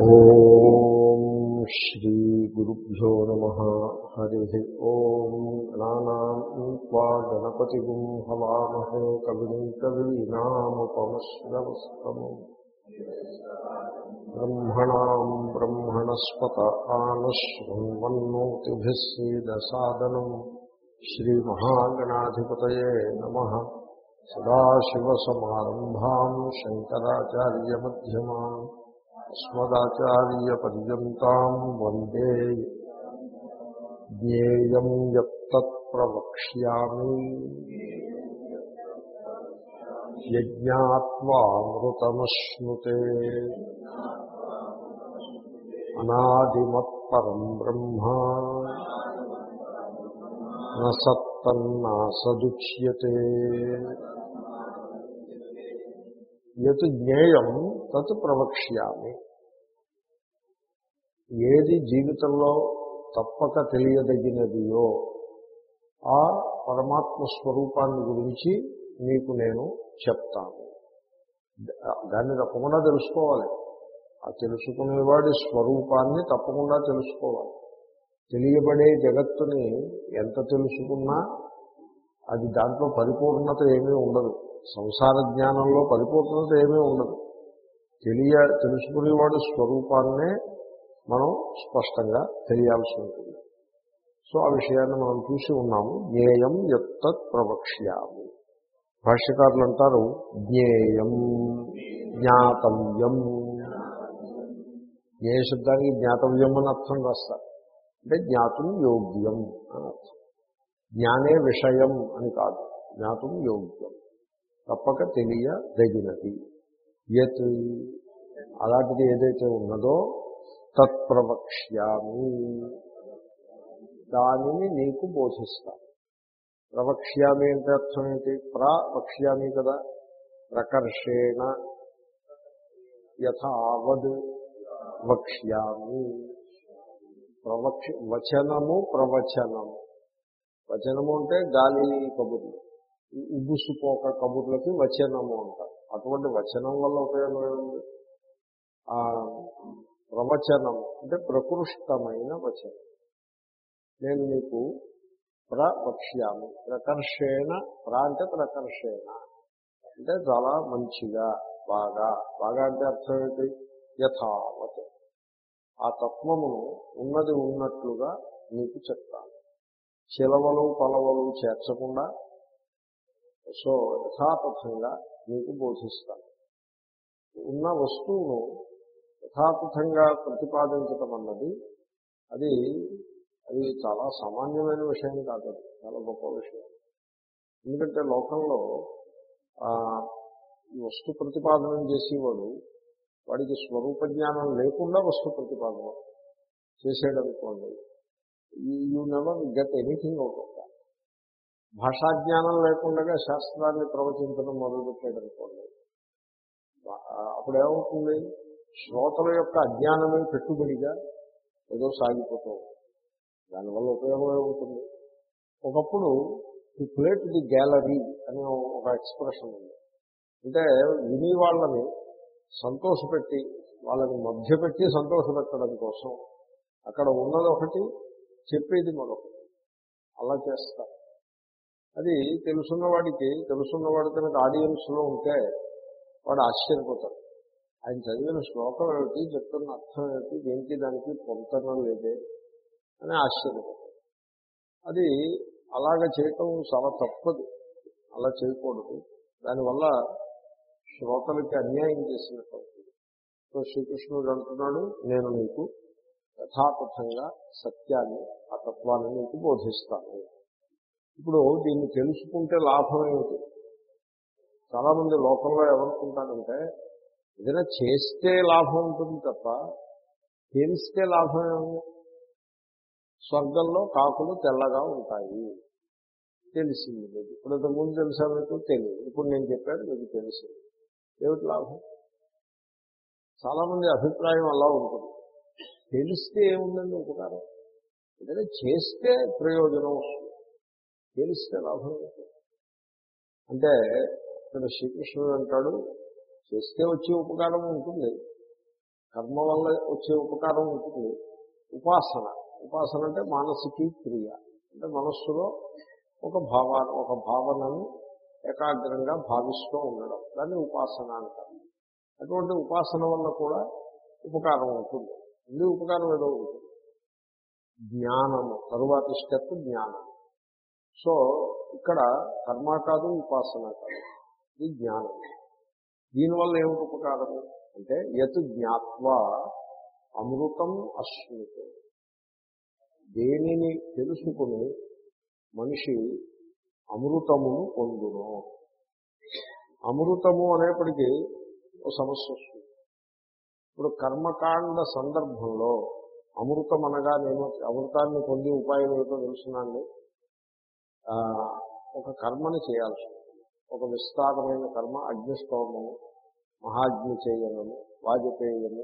ఓం శ్రీ గురుభ్యో నమ. హరి ఓం. గణానా గణపతి హవామహే కవిం కవీనాముపమశ్రవస్తము. బ్రహ్మణా బ్రహ్మణస్పత ఆనశృణ్వన్నోతిభిస్సీదసాదనం శ్రీమహాగణాధిపతయే సదాశివసమారంభా శంకరాచార్యమ్యమా అస్మదాచార్యపర్యంతం వందే. జ్ఞేయం ప్రవక్ష్యామి. యజ్ఞాత్వామృతమశ్నుతే. అనాదిమత్పరం బ్రహ్మ. నసత్తన్నాసదుచ్యతే యత్ జ్ఞేయం తత్ ప్రవక్ష్యామి. ఏది జీవితంలో తప్పక తెలియదగినదియో ఆ పరమాత్మ స్వరూపాన్ని గురించి మీకు నేను చెప్తాను. దాన్ని తప్పకుండా తెలుసుకోవాలి. ఆ తెలుసుకునేవాడి స్వరూపాన్ని తప్పకుండా తెలుసుకోవాలి. తెలియబడే జగత్తుని ఎంత తెలుసుకున్నా అది దాంట్లో పరిపూర్ణత ఏమీ ఉండదు. సంసార జ్ఞానంలో పరిపూర్ణత ఏమీ ఉండదు. తెలియ తెలుసుకునేవాడు స్వరూపాన్నే మనం స్పష్టంగా తెలియాల్సి ఉంటుంది. సో ఆ విషయాన్ని మనం చూసి ఉన్నాము. జ్ఞేయం ఎత్తత్ ప్రవక్ష్యాము. భాష్యకారులు అంటారు జ్ఞేయం జ్ఞాతవ్యం. జ్ఞేయ శబ్దానికి జ్ఞాతవ్యం అని అర్థం రాస్తారు. అంటే జ్ఞాతం యోగ్యం అని అర్థం. జ్ఞానే విషయం అని కాదు. జ్ఞాతం యోగ్యం. తప్పక తెలియదగినది. ఎత్ అలాంటిది ఏదైతే ఉన్నదో తత్ప్రవక్ష్యామి. దానిని నీకు బోధిస్తాను ప్రవక్ష్యామి అంటే అర్థం ఏంటి? ప్రవక్ష్యామి కదా. ప్రకర్షేణ యథావద్ వక్ష్యామి. ప్రవక్ష వచనము ప్రవచనము. వచనము అంటే గాలి కబుర్లు. ఉబ్బుసుపోక కబుర్లకి వచనము అంటారు. అటువంటి వచనం వల్ల ఉపయోగం ఏముంది? ప్రవచనం అంటే ప్రకృష్టమైన వచనం. నేను మీకు ప్రవక్ష్యామి. ప్రకర్షేణ ప్ర అంటే ప్రకర్షేణ. అంటే చాలా మంచిగా బాగా. బాగా అంటే అర్థం ఏంటి? యథావత్. ఆ తత్వమును ఉన్నది ఉన్నట్లుగా నీకు చెప్తాను. చిలవలు పలవలు చేర్చకుండా సో యథాతథంగా నీకు బోధిస్తాను. ఉన్న వస్తువును యథాతథంగా ప్రతిపాదించటం అన్నది అది అది చాలా సామాన్యమైన విషయం కాదు చాలా గొప్ప విషయం. ఎందుకంటే లోకంలో ఈ వస్తు ప్రతిపాదన చేసేవాడు వాడికి స్వరూప జ్ఞానం లేకుండా వస్తు ప్రతిపాదన చేసేయడనుకోండి you never get anything out of that. భాషా జ్ఞానం లేకుండా శాస్త్రాన్ని ప్రవచించడం మొదలుపెట్టాడనుకోండి అప్పుడేమవుతుంది? శ్రోతల యొక్క అజ్ఞానమే పెట్టుబడిగా ఏదో సాగిపోతూ దానివల్ల ఉపయోగం ఏమవుతుంది ఒకప్పుడు టు ప్లేట్ ది గ్యాలరీ అనే ఒక ఎక్స్ప్రెషన్ ఉంది. అంటే విని వాళ్ళని సంతోషపెట్టి వాళ్ళని మధ్యపెట్టి సంతోషపెట్టడం కోసం అక్కడ ఉన్నది ఒకటి చెప్పేది మరొకటి. అలా చేస్తారు. అది తెలుసున్నవాడికి తెలుసున్నవాడు కనుక ఆడియన్స్లో ఉంటే వాడు ఆశ్చర్యపోతాడు. ఆయన చదివిన శ్లోకం ఏమిటి? చెప్తున్న అర్థం ఏమిటి? దేనికి దానికి పొంతనం లేదే అని ఆశ్చర్యపడ్డాడు. అది అలాగ చేయటం చాలా తప్పదు. అలా చేయకూడదు. దానివల్ల శ్రోతలకి అన్యాయం చేసినట్టు సో శ్రీకృష్ణుడు అంటున్నాడు నేను నీకు యథాతథంగా సత్యాన్ని ఆ తత్వాన్ని నీకు బోధిస్తాను. ఇప్పుడు దీన్ని తెలుసుకుంటే లాభం ఏమిటి? చాలామంది లోకంలో ఎవరుకుంటారంటే ఏదైనా చేస్తే లాభం ఉంటుంది తప్ప తెలిస్తే లాభం ఏముంది? స్వర్గంలో కాకులు తెల్లగా ఉంటాయి. తెలిసింది మీకు. ఇప్పుడు ఇంతకుముందు తెలుసా మీకు? తెలియదు ఇప్పుడు నేను చెప్పాను మీకు తెలిసింది. ఏమిటి లాభం? చాలామంది అభిప్రాయం అలా ఉంటుంది. తెలిస్తే ఏముందండి ఉపకారం? ఏదైనా చేస్తే ప్రయోజనం వస్తుంది. తెలిస్తే లాభం అంటే ఇక్కడ శ్రీకృష్ణుడు అంటాడు చేస్తే వచ్చే ఉపకారం ఉంటుంది. కర్మ వల్ల వచ్చే ఉపకారం ఉంటుంది. ఉపాసన. ఉపాసన అంటే మానసిక క్రియ. అంటే మనస్సులో ఒక భావ ఒక భావనను ఏకాగ్రంగా భావిస్తూ ఉండడం. దాన్ని ఉపాసన అంటారు. అటువంటి ఉపాసన వల్ల కూడా ఉపకారం ఉంటుంది. ఇది ఉపకారం ఏదో ఉంటుంది? జ్ఞానము. తరువాతి స్టెప్ జ్ఞానం. సో ఇక్కడ కర్మ కాదు ఉపాసన కాదు. ఇది జ్ఞానం దీనివల్ల ఏమిటి ఉపకారము? అంటే యత్ జ్ఞాత్వ అమృతం అశ్నుతే. దేనిని తెలుసుకుని మనిషి అమృతమును పొందును. అమృతము అనేప్పటికీ ఒక సమస్య వస్తుంది ఇప్పుడు కర్మకాండ సందర్భంలో అమృతం అనగా నేను అమృతాన్ని పొంది ఉపాయం ఏమిటో తెలుసునండి ఒక కర్మని చేయాల్సింది ఒక విస్తారమైన కర్మ అగ్నిష్టోమము మహాగ్ని చేయనము వాజపేయము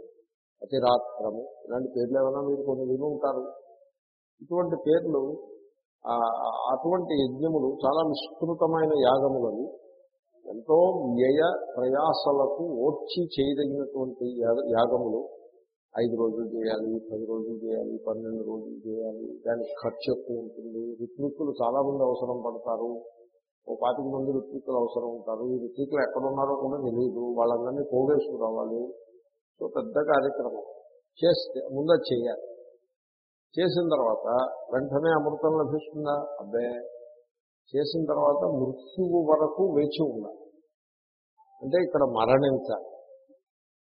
అతిరాత్రము ఇలాంటి పేర్లు ఏమైనా మీరు కొన్ని విని ఉంటారు? ఇటువంటి పేర్లు అటువంటి యజ్ఞములు చాలా విస్తృతమైన యాగములవి ఎంతో వ్యయ ప్రయాసలకు ఓర్చి చేయదగినటువంటి యాగములు. ఐదు రోజులు చేయాలి పది రోజులు చేయాలి పన్నెండు రోజులు చేయాలి దానికి ఖర్చు ఎక్కువ ఉంటుంది. ఋత్విక్కులు చాలామంది అవసరం పడతారు. ఓ పాతిక మంది ఋత్విక్కులు అవసరం ఉంటారు. ఈ ఋత్విక్కులు ఎక్కడున్నారో కూడా తెలియదు వాళ్ళందరినీ పోగేసుకురావాలి సో పెద్ద కార్యక్రమం. చేస్తే ముందు చేయాలి. చేసిన తర్వాత వెంటనే అమృతం లభిస్తుందా? అబ్బే! చేసిన తర్వాత మృత్యువు వరకు వేచి ఉండాలి. అంటే ఇక్కడ మరణించాలి.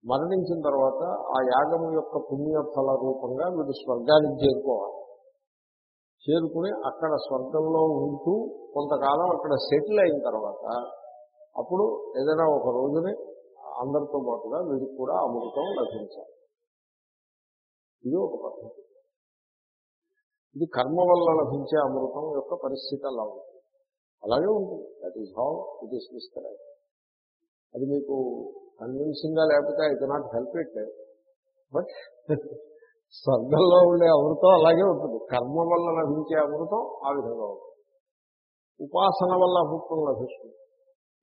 మరణించిన తర్వాత ఆ యాగం యొక్క పుణ్యఫల రూపంగా వీడు స్వర్గానికి చేరుకోవాలి. చేరుకుని అక్కడ స్వర్గంలో ఉంటూ కొంతకాలం అక్కడ సెటిల్ అయిన తర్వాత అప్పుడు ఏదైనా ఒక రోజుని అందరితో పాటుగా వీడికి కూడా అమృతం లభించాలి. ఇది ఒక పద్ధతి. ఇది కర్మ వల్ల లభించే అమృతం యొక్క పరిస్థితి అలా ఉంటుంది. అలాగే ఉంటుంది. That is how it is describe అది మీకు కన్విన్సింగ్గా లేకపోతే I cannot help it but స్వర్గంలో ఉండే అమృతం అలాగే ఉంటుంది. కర్మ వల్ల లభించే అమృతం ఆ విధంగా ఉంటుంది. ఉపాసన వల్ల అమృతం లభిస్తుంది.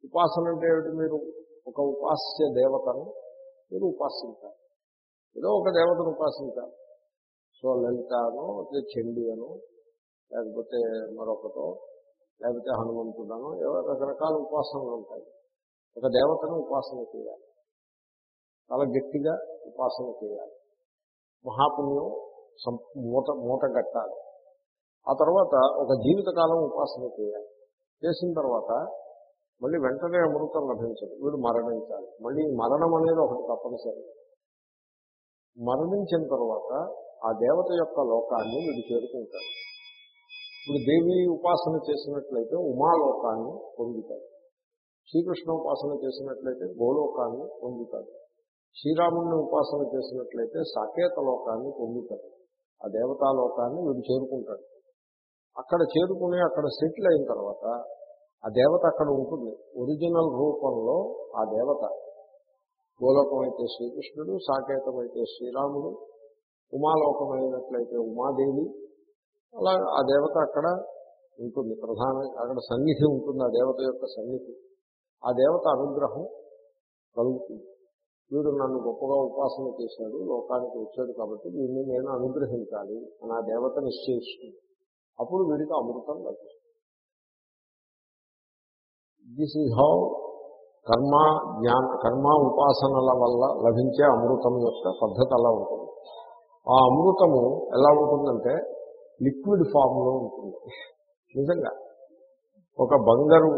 ఉపాసన అంటే ఏమిటి? మీరు ఒక ఉపాస్య దేవతను మీరు ఉపాసించాలి. ఏదో ఒక దేవతను ఉపాసించాలి. సో లలితను చండి అను లేకపోతే మరొకటో లేకపోతే హనుమంతుడను ఏవో రకరకాల ఉపాసనలు ఉంటాయి. ఒక దేవతను ఉపాసన చేయాలి. చాలా గట్టిగా ఉపాసన చేయాలి. మహాపుణ్యం మూట మూట కట్టాలి. ఆ తర్వాత ఒక జీవితకాలం ఉపాసన చేయాలి. చేసిన తర్వాత మళ్ళీ వెంటనే అమృతం లభించదు. వీడు మరణించాలి. మళ్ళీ మరణం అనేది ఒకటి తప్పనిసరి. మరణించిన తర్వాత ఆ దేవత యొక్క లోకాన్ని వీడు చేరుకుంటాడు. ఇప్పుడు దేవి ఉపాసన చేసినట్లయితే ఉమాలోకాన్ని పొందుతాడు. శ్రీకృష్ణ ఉపాసన చేసినట్లయితే గోలోకాన్ని పొందుతాడు. శ్రీరాముడిని ఉపాసన చేసినట్లయితే సాకేత లోకాన్ని పొందుతాడు. ఆ దేవతాలోకాన్ని వీడు చేరుకుంటాడు. అక్కడ చేరుకుని అక్కడ సెటిల్ అయిన తర్వాత ఆ దేవత అక్కడ ఉంటుంది. ఒరిజినల్ రూపంలో ఆ దేవత గోలోకం అయితే శ్రీకృష్ణుడు సాకేతమైతే శ్రీరాముడు ఉమాలోకమైనట్లయితే ఉమాదేవి. అలా ఆ దేవత అక్కడ ఉంటుంది. ప్రధాన అక్కడ సన్నిధి ఉంటుంది. ఆ దేవత యొక్క సన్నిధి. ఆ దేవత అనుగ్రహం కలుగుతుంది. వీడు నన్ను గొప్పగా ఉపాసన చేశాడు లోకానికి వచ్చాడు కాబట్టి వీడిని నేను అనుగ్రహించాలి అని ఆ దేవత నిశ్చయిస్తుంది అప్పుడు వీడికి అమృతం లభిస్తుంది. దిస్ ఈజ్ హౌ కర్మ జ్ఞాన కర్మ ఉపాసనల వల్ల లభించే అమృతం యొక్క పద్ధతి అలా ఉంటుంది. ఆ అమృతము ఎలా ఉంటుందంటే లిక్విడ్ ఫామ్లో ఉంటుంది. నిజంగా ఒక బంగారు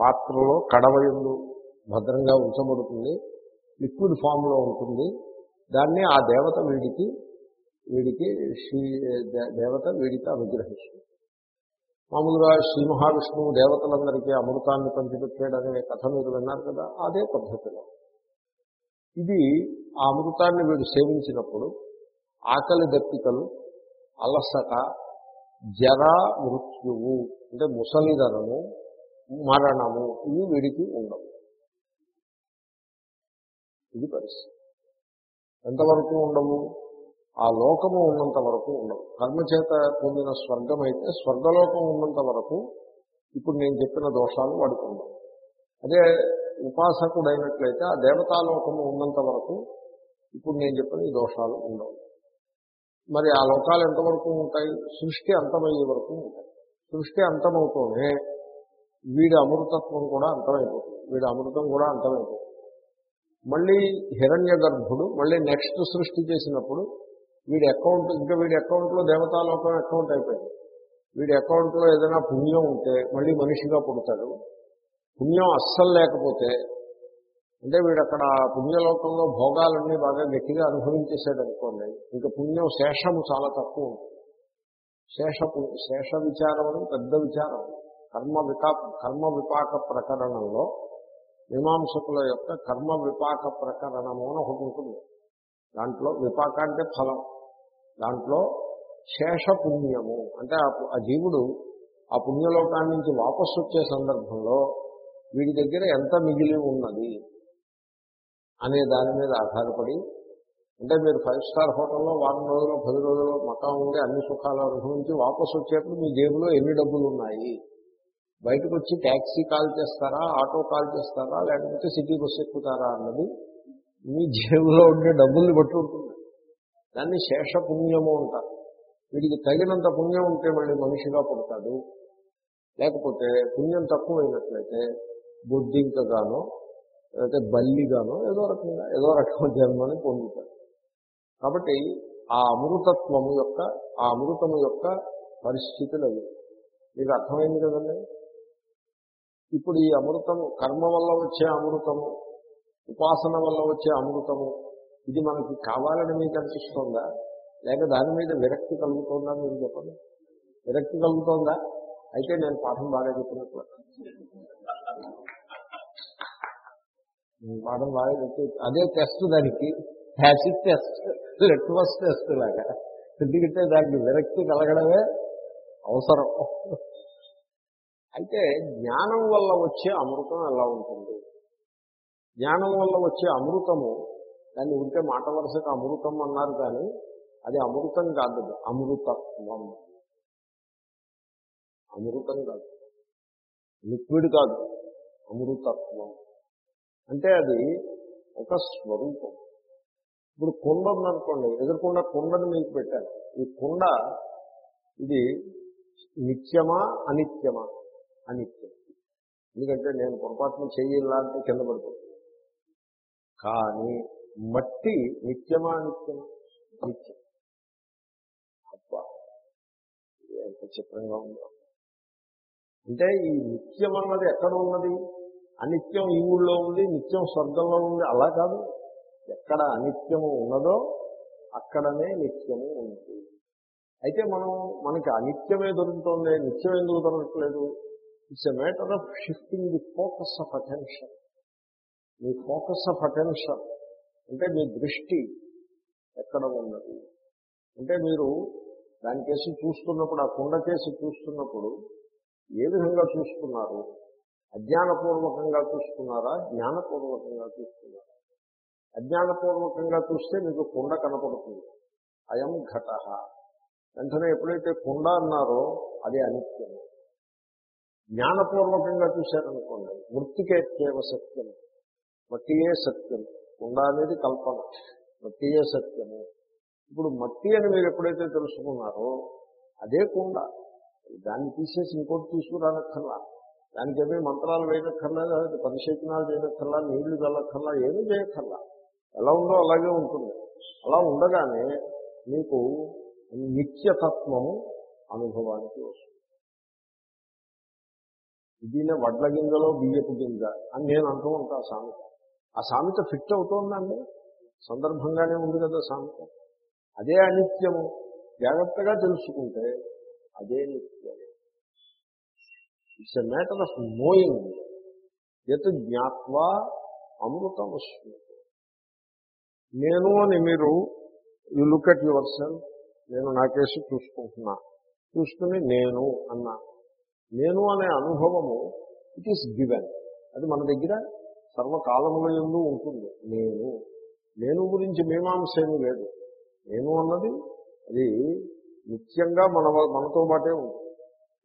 పాత్రలో కడవయందు భద్రంగా ఉంచబడుతుంది. లిక్విడ్ ఫామ్లో ఉంటుంది. దాన్ని ఆ దేవత వీడికి వీడికి శ్రీ దేవత వీడికి అనుగ్రహిస్తుంది. మామూలుగా శ్రీ మహావిష్ణువు దేవతలందరికీ అమృతాన్ని పంచిపెట్టాడనే కథ మీరు విన్నారు కదా అదే పద్ధతిలో. ఇది ఆ అమృతాన్ని వీడు సేవించినప్పుడు ఆకలి దప్పికలు అలసట జర మృత్యువు అంటే ముసలిదనము మరణము ఇవి వీడికి ఉండవు. ఇది పరిస్థితి. ఎంతవరకు ఉండవు? ఆ లోకము ఉన్నంత వరకు ఉండవు. కర్మచేత పొందిన స్వర్గం అయితే స్వర్గలోకం ఉన్నంత వరకు ఇప్పుడు నేను చెప్పిన దోషాలు వాడికి ఉండవు అదే ఉపాసకుడైనట్లయితే ఆ దేవతాలోకము ఉన్నంత వరకు ఇప్పుడు నేను చెప్పిన ఈ దోషాలు ఉండవు. మరి ఆ లోకాలు ఎంతవరకు ఉంటాయి? సృష్టి అంతమయ్యే వరకు ఉంటాయి. సృష్టి అంతమవుతూనే వీడి అమృతత్వం కూడా అంతమైపోతుంది. వీడి అమృతం కూడా అంతమైపోతుంది. మళ్ళీ హిరణ్య గర్భుడు మళ్ళీ నెక్స్ట్ సృష్టి చేసినప్పుడు వీడి అకౌంట్ ఇంకా వీడి అకౌంట్లో దేవతాలోకం అకౌంట్ అయిపోయింది. వీడి అకౌంట్లో ఏదైనా పుణ్యం ఉంటే మళ్ళీ మనిషిగా పుడతాడు. పుణ్యం అస్సలు లేకపోతే అంటే వీడు అక్కడ పుణ్యలోకంలో భోగాలన్నీ బాగా గట్టిగా అనుభవించేసాడు అనుకోండి ఇంకా పుణ్యం శేషము చాలా తక్కువ ఉంటుంది. శేష శేష విచారం అని పెద్ద విచారం. కర్మ వికా కర్మ విపాక ప్రకరణంలో మీమాంసకుల యొక్క కర్మ విపాక ప్రకరణము అని ఒకటి ఉంటుంది దాంట్లో విపాక అంటే ఫలం దాంట్లో శేష పుణ్యము. అంటే ఆ ఆ జీవుడు ఆ పుణ్యలోకాన్ని నుంచి వాపసు వచ్చే సందర్భంలో వీడి దగ్గర ఎంత మిగిలి ఉన్నది అనే దాని మీద ఆధారపడి అంటే మీరు ఫైవ్ స్టార్ హోటల్లో వారం రోజులు పది రోజులు మకాం ఉండి అన్ని సుఖాలు అనుభవించి వాపసు వచ్చేప్పుడు మీ జేబులో ఎన్ని డబ్బులు ఉన్నాయి బయటకు వచ్చి ట్యాక్సీ కాల్ చేస్తారా ఆటో కాల్ చేస్తారా లేకపోతే సిటీ బస్సు ఎక్కుతారా అన్నది మీ జేబులో ఉండే డబ్బుల్ని బట్టి ఉంటుంది. దాన్ని శేష పుణ్యము అంటారు. వీడికి తగినంత పుణ్యం ఉంటే మళ్ళీ మనిషిగా పుడతాడు. లేకపోతే పుణ్యం తక్కువైనట్లయితే బొద్దింకగానో లేకపోతే బల్లిగానో ఏదో రకంగా ఏదో రకం జన్మని పొందుతాడు కాబట్టి ఆ అమృతత్వము యొక్క ఆ అమృతము యొక్క పరిస్థితులు అవి. మీకు అర్థమైంది కదండి? ఇప్పుడు ఈ అమృతము కర్మ వల్ల వచ్చే అమృతము ఉపాసన వల్ల వచ్చే అమృతము ఇది మనకి కావాలని మీకు అనిపిస్తోందా? లేక దాని మీద విరక్తి కలుగుతోందా మీరు చెప్పండి? విరక్తి కలుగుతోందా? అయితే నేను పాఠం బాగా చెప్పినట్లు పాఠం బాగా చెప్పి అదే టెస్ట్ దానికి యాసిడ్ టెస్ట్ లెట్వస్ టెస్ట్ లాగా. ఎందుకంటే దానికి విరక్తి కలగడమే అవసరం. అయితే జ్ఞానం వల్ల వచ్చే అమృతం ఎలా ఉంటుంది? జ్ఞానం వల్ల వచ్చే అమృతము దాన్ని ఉంటే మాట వరుసకు అమృతం అన్నారు కానీ అది అమృతం కాదు అమృతత్వం. అమృతం కాదు. లిక్విడ్ కాదు అమృతత్వం. అంటే అది ఒక స్వరూపం. ఇప్పుడు కుండ ఉందనుకోండి ఎదుర్కొన్న కుండని మీకు పెట్టారు ఈ కుండ ఇది నిత్యమా అనిత్యమా? అనిత్యం ఎందుకంటే నేను పొరపాటున చెయ్యాలంటే కింద పడిపోతుంది. కానీ మట్టి నిత్యమా అనిత్యమా నిత్యం. అబ్బా ఎంత చిత్రంగా ఉందో. అంటే ఈ నిత్యం అన్నది ఎక్కడ ఉన్నది? అనిత్యం ఈ ఊళ్ళో ఉంది నిత్యం స్వర్గంలో ఉంది. అలా కాదు. ఎక్కడ అనిత్యము ఉన్నదో అక్కడనే నిత్యము ఉంది. అయితే మనం మనకి అనిత్యమే దొరుకుతుంది నిత్యం ఎందుకు దొరకట్లేదు? It's a matter of shifting the focus of attention me focus of attention అంటే మీ దృష్టి ఎక్కడ ఉన్నది? అంటే మీరు దాని కేసు చూస్తున్నప్పుడు ఆ కుండ కేసు చూస్తున్నప్పుడు ఏ విధంగా చూస్తున్నారు? అజ్ఞానపూర్వకంగా చూస్తున్నారా? జ్ఞానపూర్వకంగా చూస్తున్నారా? అజ్ఞానపూర్వకంగా చూస్తే మీకు కుండ కనపడుతుంది. అయం ఘట. వెంటనే ఎప్పుడైతే కుండ అన్నారో అది అనిత్యము. జ్ఞానపూర్వకంగా చూశారనుకోండి వృత్తికేత్యేవ సత్యం. మట్టియే సత్యం. ఉండ అనేది కల్పన. మట్టియే సత్యము. ఇప్పుడు మట్టి అని మీరు ఎప్పుడైతే తెలుసుకున్నారో అదే కుండ. దాన్ని తీసేసి ఇంకోటి తీసుకురానక్కర్లా. దానికి ఏమీ మంత్రాలు వేయనక్కర్లా లేదా పరిశేచనాలు చేయనక్కర్లా నీళ్ళు చల్లక్కర్లా ఏమీ చేయక్కర్లా. ఎలా ఉందో అలాగే ఉంటుంది. అలా ఉండగానే మీకు నిత్యతత్వము అనుభవానికి వస్తుంది. ఇదినే వడ్ల గింజలో బియ్యపు గింజ అని నేను అంటూ ఉంటాను ఆ సామెత. ఆ సామెత ఫిట్ అవుతోందండి? సందర్భంగానే ఉంది కదా సామెత. అదే అనిత్యము. జాగ్రత్తగా తెలుసుకుంటే అదే నిత్యం. It's a matter of knowing యత్ జ్ఞాత్వా అమృతమస్మి. నేను అని మీరు you look at your cell నేను నా కేసు చూసుకుంటున్నా. చూసుకుని నేను అన్నా. నేను అనే అనుభవము ఇట్ ఈస్ గివెన్ అది మన దగ్గర సర్వకాలముల ఎందు ఉంటుంది. నేను నేను గురించి మీమాంస ఏమీ లేదు. నేను అన్నది అది నిత్యంగా మన మనతో పాటే ఉంటుంది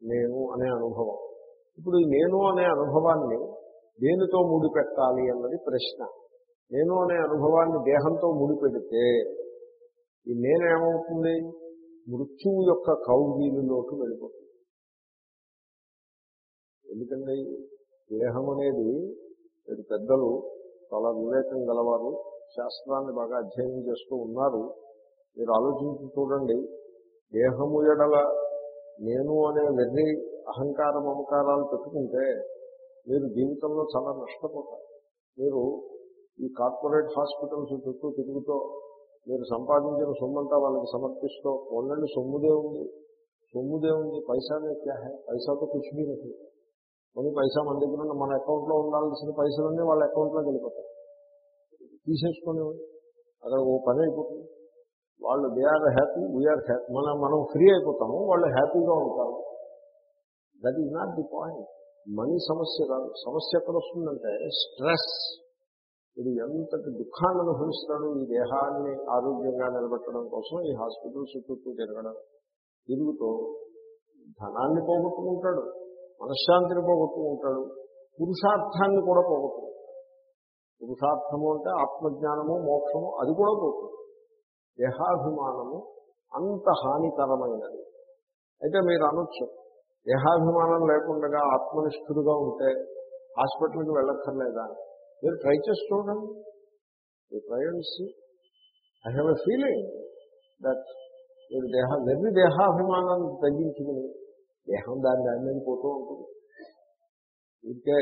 నేను అనే అనుభవం. ఇప్పుడు ఈ నేను అనే అనుభవాన్ని దేనితో ముడిపెట్టాలి అన్నది ప్రశ్న. నేను అనే అనుభవాన్ని దేహంతో ముడిపెడితే ఈ నేనేమవుతుంది? మృత్యువు యొక్క కౌగిలిలోకి వెళ్ళిపోతుంది. ఎందుకండి దేహం అనేది పెద్దలు చాలా వివేకం గలవారు శాస్త్రాన్ని బాగా అధ్యయనం చేస్తూ ఉన్నారు. మీరు ఆలోచించి చూడండి దేహము ఎడల నేను అనే వెర్రి అహంకార మమకారాలు పెట్టుకుంటే మీరు జీవితంలో చాలా నష్టపోతారు. మీరు ఈ కార్పొరేట్ హాస్పిటల్స్ చుట్టూ తిరుగుతూ మీరు సంపాదించిన సొమ్మంతా వాళ్ళకి సమర్పిస్తూ పోలండి సొమ్ముదే ఉంది. సొమ్ముదే ఉంది. పైసానే క్యా హై? పైసాతో కుछ भी కొన్ని పైసా మన దగ్గర ఉన్న మన అకౌంట్లో ఉండాల్సిన పైసలన్నీ వాళ్ళ అకౌంట్లోకి వెళ్ళిపోతాయి. తీసేసుకొని అక్కడ ఓ పని అయిపోతుంది. వాళ్ళు they are happy we are happy మనం మనం ఫ్రీ అయిపోతాము వాళ్ళు హ్యాపీగా ఉంటారు. That is not the point. Money సమస్య కాదు. సమస్య ఎక్కడ వస్తుందంటే స్ట్రెస్. ఇది ఎంతటి దుఃఖాన్ని అనుభవిస్తాడు ఈ దేహాన్ని ఆరోగ్యంగా నిలబెట్టడం కోసం ఈ హాస్పిటల్ చుట్టూ తిరగడం తిరుగుతూ ధనాన్ని పోగొట్టుకుంటాడు. మనశ్శాంతిని పోగొట్టుకుంటాడు. పురుషార్థాన్ని కూడా పోగొట్టుకుంటాడు. పురుషార్థము అంటే ఆత్మజ్ఞానము మోక్షము అది కూడా పోతుంది. దేహాభిమానము అంత హానికరమైనది. అయితే మీరు అనొచ్చు దేహాభిమానం లేకుండా ఆత్మనిష్ఠుడుగా ఉంటే హాస్పిటల్కి వెళ్ళక్కర్లేదా? మీరు ట్రై చేసి చూడండి. మీ trials I have a feeling that మీరు దేహ వెర్రి దేహాభిమానాన్ని తగ్గించుకుని దేహం దాని దాని మీద పోతూ ఉంటుంది. ఇంకే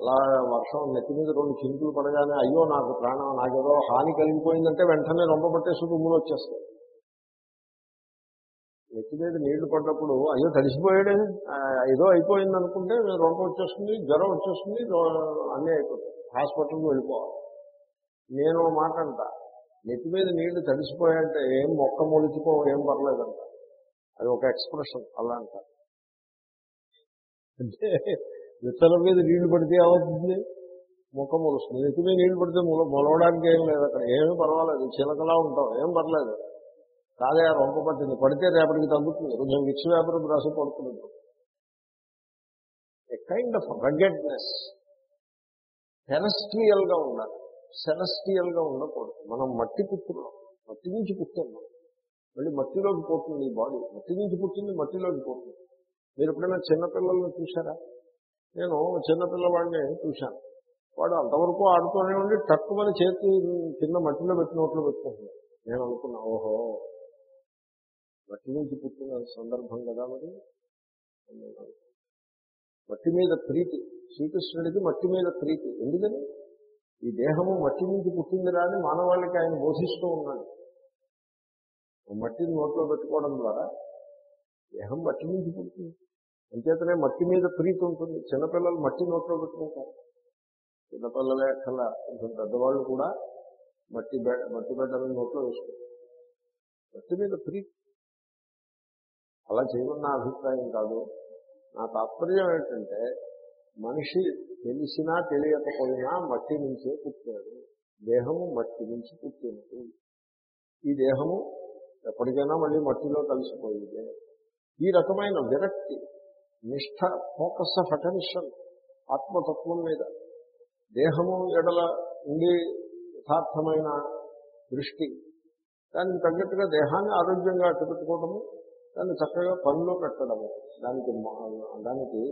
అలా వర్షం నెత్తి మీద రెండు చినుకులు పడగానే అయ్యో నాకు ప్రాణం నాకేదో హాని కలిగిపోయిందంటే వెంటనే రొంప పట్టేసి తుమ్ములు వచ్చేస్తాయి. నెత్తి మీద నీళ్ళు పడ్డప్పుడు అయ్యో తడిసిపోయాడే ఏదో అయిపోయింది అనుకుంటే రొంప వచ్చేస్తుంది జ్వరం వచ్చేస్తుంది అన్నీ అయిపోతాయి. హాస్పిటల్కి వెళ్ళిపోవాలి. నేను ఓ మాట అంట నెత్తి మీద నీళ్ళు తడిసిపోయాయంటే ఏం మొక్క మొలిచిపో ఏం పర్లేదంట. అది ఒక ఎక్స్ప్రెషన్ అలా అంటారు. అంటే విత్తనం మీద నీళ్ళు పడితే ఏమవుతుంది? ముఖం మొలుస్తుంది ఎత్తు మీద నీళ్ళు పడితే మొలవడానికి ఏం లేదు అక్కడ. ఏమీ పర్వాలేదు. చిలకలా ఉంటాం. ఏం పర్లేదు. కాదే రొంప పట్టింది. పడితే రేపటికి తగ్గుతుంది. కొంచెం విక్స్ వ్యాపారం రాసి పడుతుంది. ఏ కైండ్ ఆఫ్ రగెడ్నెస్ సెనస్ట్రియల్గా ఉండాలి. సెనస్ట్రియల్గా ఉండకూడదు. మనం మట్టి పుట్టున్నాం మట్టి నుంచి పుట్టాం మనం. మళ్ళీ మట్టిలోకి పోతుంది ఈ బాడీ. మట్టి నుంచి పుట్టింది మట్టిలోకి పోతుంది. మీరు ఎప్పుడైనా చిన్నపిల్లల్ని చూసారా నేను చిన్నపిల్లవాడిని చూశాను. వాడు అంతవరకు ఆడుతూనే ఉండి తక్కువని చేతి కింద మట్టిలో పెట్టినట్లు పెట్టుకుంటున్నాను నేను అనుకున్నా ఓహో మట్టి నుంచి పుట్టిన సందర్భం కదా మరి? మట్టి మీద ప్రీతి. శ్రీకృష్ణుడికి మట్టి మీద ప్రీతి. ఎందుకని? ఈ దేహము మట్టి నుంచి పుట్టిందిరా అని మానవాళికి ఆయన బోధిస్తూ ఉన్నాడు. మట్టిని నోట్లో పెట్టుకోవడం ద్వారా దేహం మట్టి నుంచి పుడుతుంది అంచేతనే మట్టి మీద ప్రీతి ఉంటుంది. చిన్నపిల్లలు మట్టి నోట్లో పెట్టుకుంటారు. చిన్నపిల్లలే అక్కల కొంచెం పెద్దవాళ్ళు కూడా మట్టి బెడ మట్టి బెడ్డలను నోట్లో వేసుకుంటారు. మట్టి మీద ప్రీతి. అలా చేయమని నా అభిప్రాయం కాదు. నా తాత్పర్యం ఏంటంటే మనిషి తెలిసినా తెలియకపోయినా మట్టి నుంచే పుట్టాడు. దేహము మట్టి నుంచి పుట్టినది ఈ దేహము ఎప్పటికైనా మళ్ళీ మట్టిలో కలిసిపోయింది. ఈ రకమైన విరక్తి నిష్ఠ ఫోకస్ ఆఫ్ అటెన్షన్ ఆత్మతత్వం మీద దేహము ఎడల ఉండి యథార్థమైన దృష్టి దానికి తగ్గట్టుగా దేహాన్ని ఆరోగ్యంగా అట్టుపెట్టుకోవడము దాన్ని చక్కగా పనిలో పెట్టడము దానికి దానికి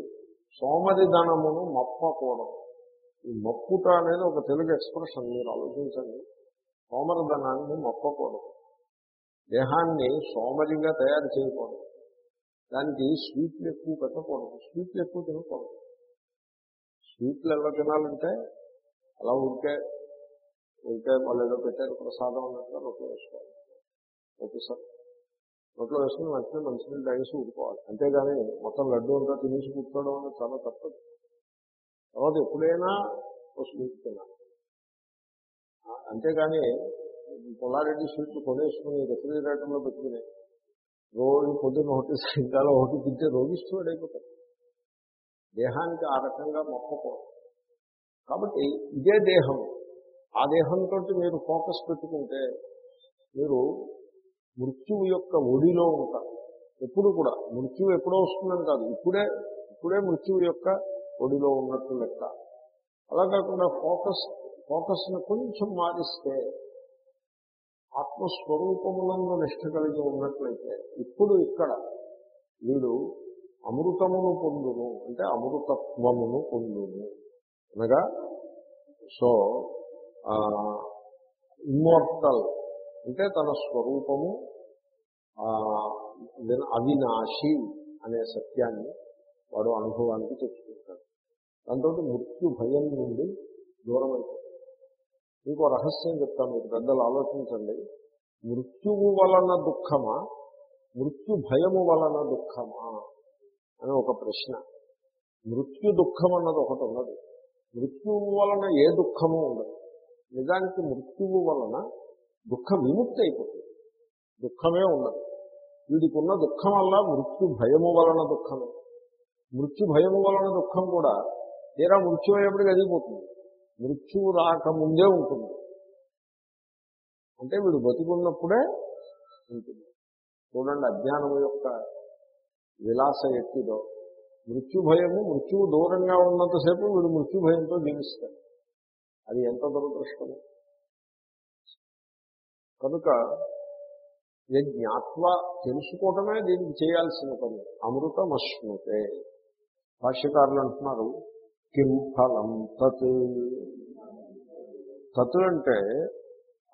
సోమరిధనమును మప్పకూడదు. ఈ మప్పుట అనేది ఒక తెలుగు ఎక్స్ప్రెషన్ మీరు ఆలోచించండి. సోమరిధనాన్ని మప్పకూడదు. దేహాన్ని సోమరిగా తయారు చేయకూడదు. దానికి స్వీట్లు ఎక్కువ పెట్టకూడదు. స్వీట్లు ఎక్కువ తినకూడదు. స్వీట్లు ఎలా తినాలంటే అలా ఉంటే ఉంటే వాళ్ళు ఏదో పెట్టారు ప్రసాదం అన్నట్టుగా నోట్లో వేసుకోవాలి. Okay sir. నోట్లో వేసుకుని వెంటనే మంచినీళ్ళు తాగేసి ఊరుకోవాలి. అంతేగాని మొత్తం లడ్డు అంతా తినేసి కూర్చోవడం అనేది చాలా తప్పదు. తర్వాత ఎప్పుడైనా ఒక స్వీట్ తినాలి. అంతేగాని పొలారెడ్డి స్వీట్లు కొనేసుకుని రెఫ్రిజిరేటర్లో పెట్టుకుని రోజు పొద్దున్న ఒకటి సాయంకాలం ఒకటి తింటే రోగిస్తూడు అయిపోతాడు దేహానికి ఆ రకంగా మొక్కకూడదు కాబట్టి ఇదే దేహం. ఆ దేహంతో మీరు ఫోకస్ పెట్టుకుంటే మీరు మృత్యువు యొక్క ఒడిలో ఉంటారు. ఎప్పుడు కూడా మృత్యువు ఎప్పుడో వస్తుందని కాదు ఇప్పుడే ఇప్పుడే మృత్యువు యొక్క ఒడిలో ఉన్నట్టు లెక్క. అలా కాకుండా ఫోకస్ ఫోకస్ని కొంచెం మారిస్తే ఆత్మస్వరూపమునందు నిష్ట కలిగి ఉన్నట్లయితే ఇప్పుడు ఇక్కడ వీడు అమృతమును పొందును అంటే అమృతత్వమును పొందును. అనగా సో ఇమ్మోర్టల్ అంటే తన స్వరూపము అవినాశి అనే సత్యాన్ని వాడు అనుభవానికి తెచ్చుకుంటాడు. దాంతో మృత్యు భయం నుండి దూరం ఇంకో రహస్యం చెప్తాను మీకు పెద్దలు ఆలోచించండి. మృత్యువు వలన దుఃఖమా? మృత్యు భయము వలన దుఃఖమా? అని ఒక ప్రశ్న. మృత్యు దుఃఖం అన్నది ఒకటి ఉన్నది. మృత్యువు వలన ఏ దుఃఖము ఉండదు. నిజానికి మృత్యువు వలన దుఃఖ విముక్తి అయిపోతుంది. దుఃఖమే ఉండదు. వీడికి ఉన్న దుఃఖం వల్ల మృత్యు భయము వలన దుఃఖమే. మృత్యు భయము వలన దుఃఖం కూడా తీరా మృత్యు అయ్యేప్పటికి అది పోతుంది మృత్యువు రాకముందే ఉంటుంది. అంటే వీడు బతికున్నప్పుడే ఉంటుంది. చూడండి అజ్ఞానం యొక్క విలాస ఎత్తిదో. మృత్యు భయము మృత్యువు దూరంగా ఉన్నంతసేపు వీడు మృత్యు భయంతో జీవిస్తాడు. అది ఎంత దురదృష్టము. కనుక ఏ జ్ఞాత్వ తెలుసుకోవటమే దీనికి చేయాల్సిన పని. అమృతం అశ్నుతే భాష్యకారులు అంటున్నారు కిం ఫలం తత్. తత్ అంటే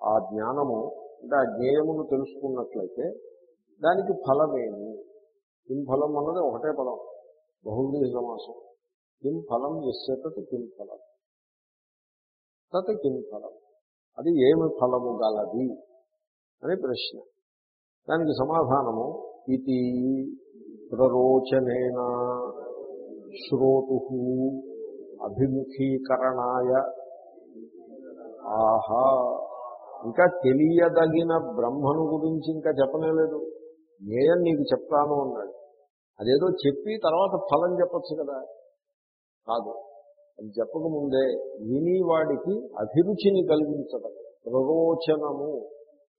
ఆ జ్ఞానము అంటే ఆ జ్ఞేయమును తెలుసుకున్నట్లయితే దానికి ఫలమేమి? కిం ఫలం అన్నది ఒకటే పదం బహువ్రీహి సమాసం. కిం ఫలం ఎస్య కిం ఫలం. తత్ కిం ఫలం. అది ఏమి ఫలము గలది? అని ప్రశ్న. దానికి సమాధానము ఇది ప్రరోచనేన శ్రోతు. అభిముఖీకరణాయ. ఆహా ఇంకా తెలియదగిన బ్రహ్మను గురించి ఇంకా చెప్పనేలేదు. నేను నీకు చెప్తాను అన్నాడు. అదేదో చెప్పి తర్వాత ఫలం చెప్పచ్చు కదా. కాదు అది చెప్పకముందే వినివాడికి అభిరుచిని కలిగించడం ప్రరోచనము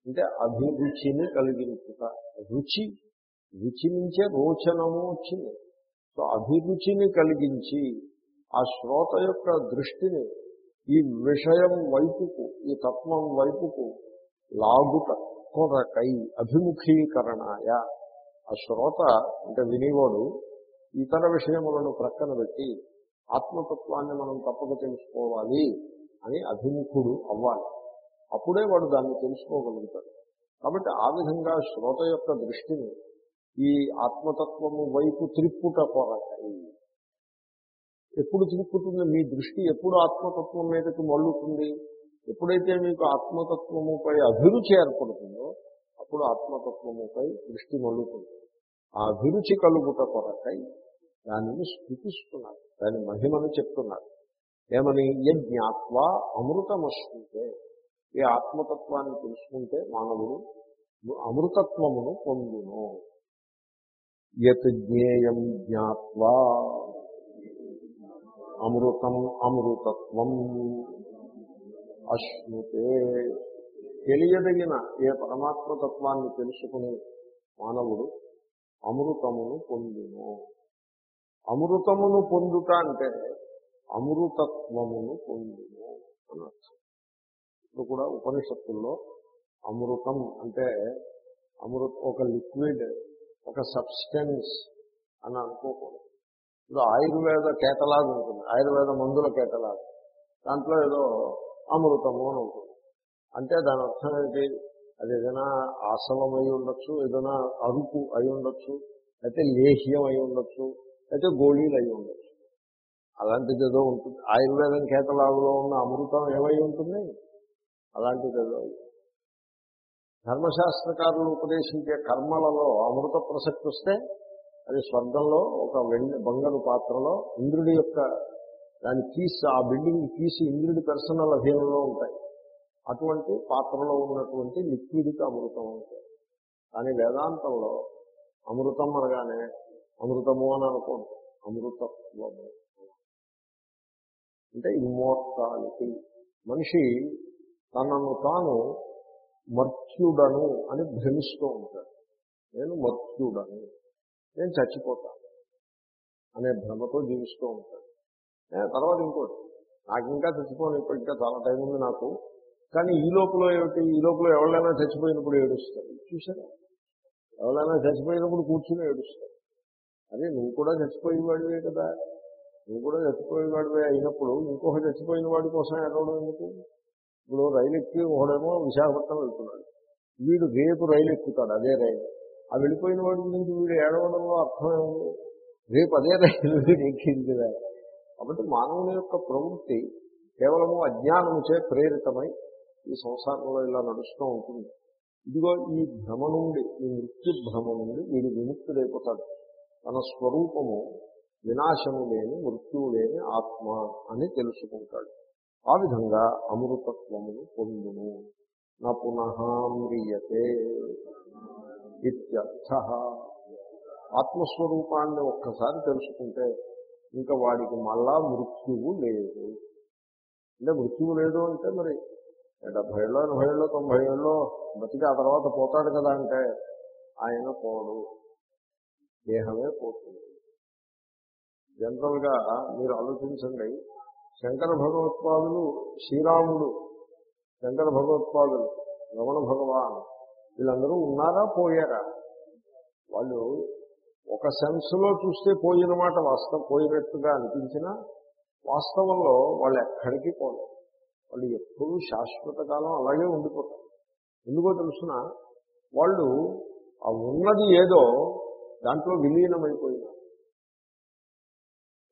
అంటే అభిరుచిని కలిగించుట రుచి రుచి నుంచే రోచనము వచ్చింది. సో అభిరుచిని కలిగించి ఆ శ్రోత యొక్క దృష్టిని ఈ విషయం వైపుకు ఈ తత్వం వైపుకు లాగుట కొరకై అభిముఖీకరణాయ. ఆ శ్రోత అంటే వినివాడు ఇతర విషయములను ప్రక్కన పెట్టి ఆత్మతత్వాన్ని మనం తప్పక తెలుసుకోవాలి అని అభిముఖుడు అవ్వాలి. అప్పుడే వాడు దాన్ని తెలుసుకోగలుగుతాడు. కాబట్టి ఆ విధంగా శ్రోత యొక్క దృష్టిని ఈ ఆత్మతత్వము వైపు త్రిప్పుట కొరకై ఎప్పుడు చిక్కుతుంది? మీ దృష్టి ఎప్పుడు ఆత్మతత్వం మీదకి మళ్ళుతుంది? ఎప్పుడైతే మీకు ఆత్మతత్వముపై అభిరుచి ఏర్పడుతుందో అప్పుడు ఆత్మతత్వముపై దృష్టి మళ్ళుతుంది. ఆ అభిరుచి కలుగుట కొరకై దానిని స్థుతిస్తున్నారు. దాని మహిమను చెప్తున్నారు. ఏమని? యజ్ఞాత్వ అమృతమస్తుంటే ఈ ఆత్మతత్వాన్ని తెలుసుకుంటే మానవుడు అమృతత్వమును పొందును. యత్ జ్ఞేయం జ్ఞాత్వా అమృతం అమృతత్వం. అశ్నుతే. తెలియదగిన ఏ పరమాత్మతత్వాన్ని తెలుసుకుని మానవుడు అమృతమును పొందును. అమృతమును పొందుట అంటే అమృతత్వమును పొందును అని ఇప్పుడు కూడా ఉపనిషత్తుల్లో అమృతం అంటే అమృత ఒక లిక్విడ్ ఒక సబ్స్టెన్స్ అని అనుకోకూడదు. ఇప్పుడు ఆయుర్వేద కేటలాగ్ ఉంటుంది ఆయుర్వేద మందుల కేటలాగ్. దాంట్లో ఏదో అమృతము అని ఉంటుంది. అంటే దాని అర్థం ఏంటి? అది ఏదైనా ఆసవం అయి ఉండొచ్చు ఏదైనా అరుపు అయి ఉండొచ్చు అయితే లేహ్యం అయి ఉండొచ్చు అయితే గోళీలు అయి ఉండొచ్చు. అలాంటిది ఏదో ఉంటుంది. ఆయుర్వేదం కేటలాగులో ఉన్న అమృతం ఏమై ఉంటుంది? అలాంటిది ఏదో ధర్మశాస్త్రకారులు ఉపదేశించే కర్మలలో అమృత ప్రసక్తి వస్తే అది స్వర్గంలో ఒక వెండి బంగారు పాత్రలో ఇంద్రుడి యొక్క దాని కీస్ ఆ బిల్డింగ్ కీస్ ఇంద్రుడి పర్సనల్ అధీనంలో ఉంటాయి. అటువంటి పాత్రలో ఉన్నటువంటి లిక్విడ్కి అమృతం ఉంటాయి కానీ వేదాంతంలో అమృతం అనగానే అమృతము అని అనుకోండి. అమృతత్వము అంటే ఇమ్మోర్టాలిటీ మనిషి తనను తాను మర్త్యుడను అని భ్రమిస్తూ ఉంటాడు. నేను మర్త్యుడను. నేను చచ్చిపోతాను అనే భ్రమతో జీవిస్తూ ఉంటాడు తర్వాత ఇంకోటి నాకు ఇంకా చచ్చిపోను ఇప్పుడు ఇంకా చాలా టైం ఉంది నాకు. కానీ ఈ లోపల ఏమిటి? ఈ లోపల ఎవరైనా చచ్చిపోయినప్పుడు ఏడుస్తారు. చూసారా? ఎవరైనా చచ్చిపోయినప్పుడు కూర్చుని ఏడుస్తారు. అదే నువ్వు కూడా చచ్చిపోయేవాడివే కదా. నువ్వు కూడా చచ్చిపోయేవాడివే అయినప్పుడు ఇంకొక చచ్చిపోయిన వాడి కోసం ఏడవడం ఎందుకు? ఇప్పుడు రైలు ఎక్కి ఒకడేమో విశాఖపట్నం వెళ్తున్నాడు. వీడు రేపు రైలు ఎక్కుతాడు అదే రైలు. ఆ వెళ్ళిపోయిన వాడి గురించి వీడు ఏడవడంలో అర్థం రేపు అదే రైలు వీడు కాబట్టి మానవుని యొక్క ప్రవృత్తి కేవలము అజ్ఞానముచే ప్రేరితమై ఈ సంసారంలో ఇలా నడుస్తూ ఉంటుంది. ఇదిగో ఈ భ్రమ నుండి ఈ మృత్యు భ్రమ నుండి వీడు విముక్తుడైపోతాడు. తన స్వరూపము వినాశము లేని మృత్యువు లేని ఆత్మ అని తెలుసుకుంటాడు. ఆ విధంగా అమృతత్వమును పొందును. నా పునః మ్రియతే ఇత్యర్థ. ఆత్మస్వరూపాన్ని ఒక్కసారి తెలుసుకుంటే ఇంకా వాడికి మళ్ళా మృత్యువు లేదు. అంటే మృత్యువు లేదు అంటే మరి డెబ్బై ఏళ్ళు ఎనభై ఏళ్ళు తొంభై ఏళ్ళు బతికి ఆ తర్వాత పోతాడు కదా అంటే ఆయన పోడు. దేహమే పోతుంది. జనరల్గా మీరు ఆలోచించండి శంకర భగవత్పాదులు శ్రీరాముడు శంకర భగవత్పాదులు రమణ భగవాన్ వీళ్ళందరూ ఉన్నారా పోయారా? వాళ్ళు ఒక సెన్స్లో చూస్తే పోయిన మాట వాస్తవం పోయినట్టుగా అనిపించినా వాస్తవంలో వాళ్ళు ఎక్కడికి పోలేదు. వాళ్ళు ఎప్పుడూ శాశ్వత కాలం అలాగే ఉండిపోతారు. ఎందుకో తెలుసిన వాళ్ళు ఆ ఉన్నది ఏదో దాంట్లో విలీనమైపోయినారు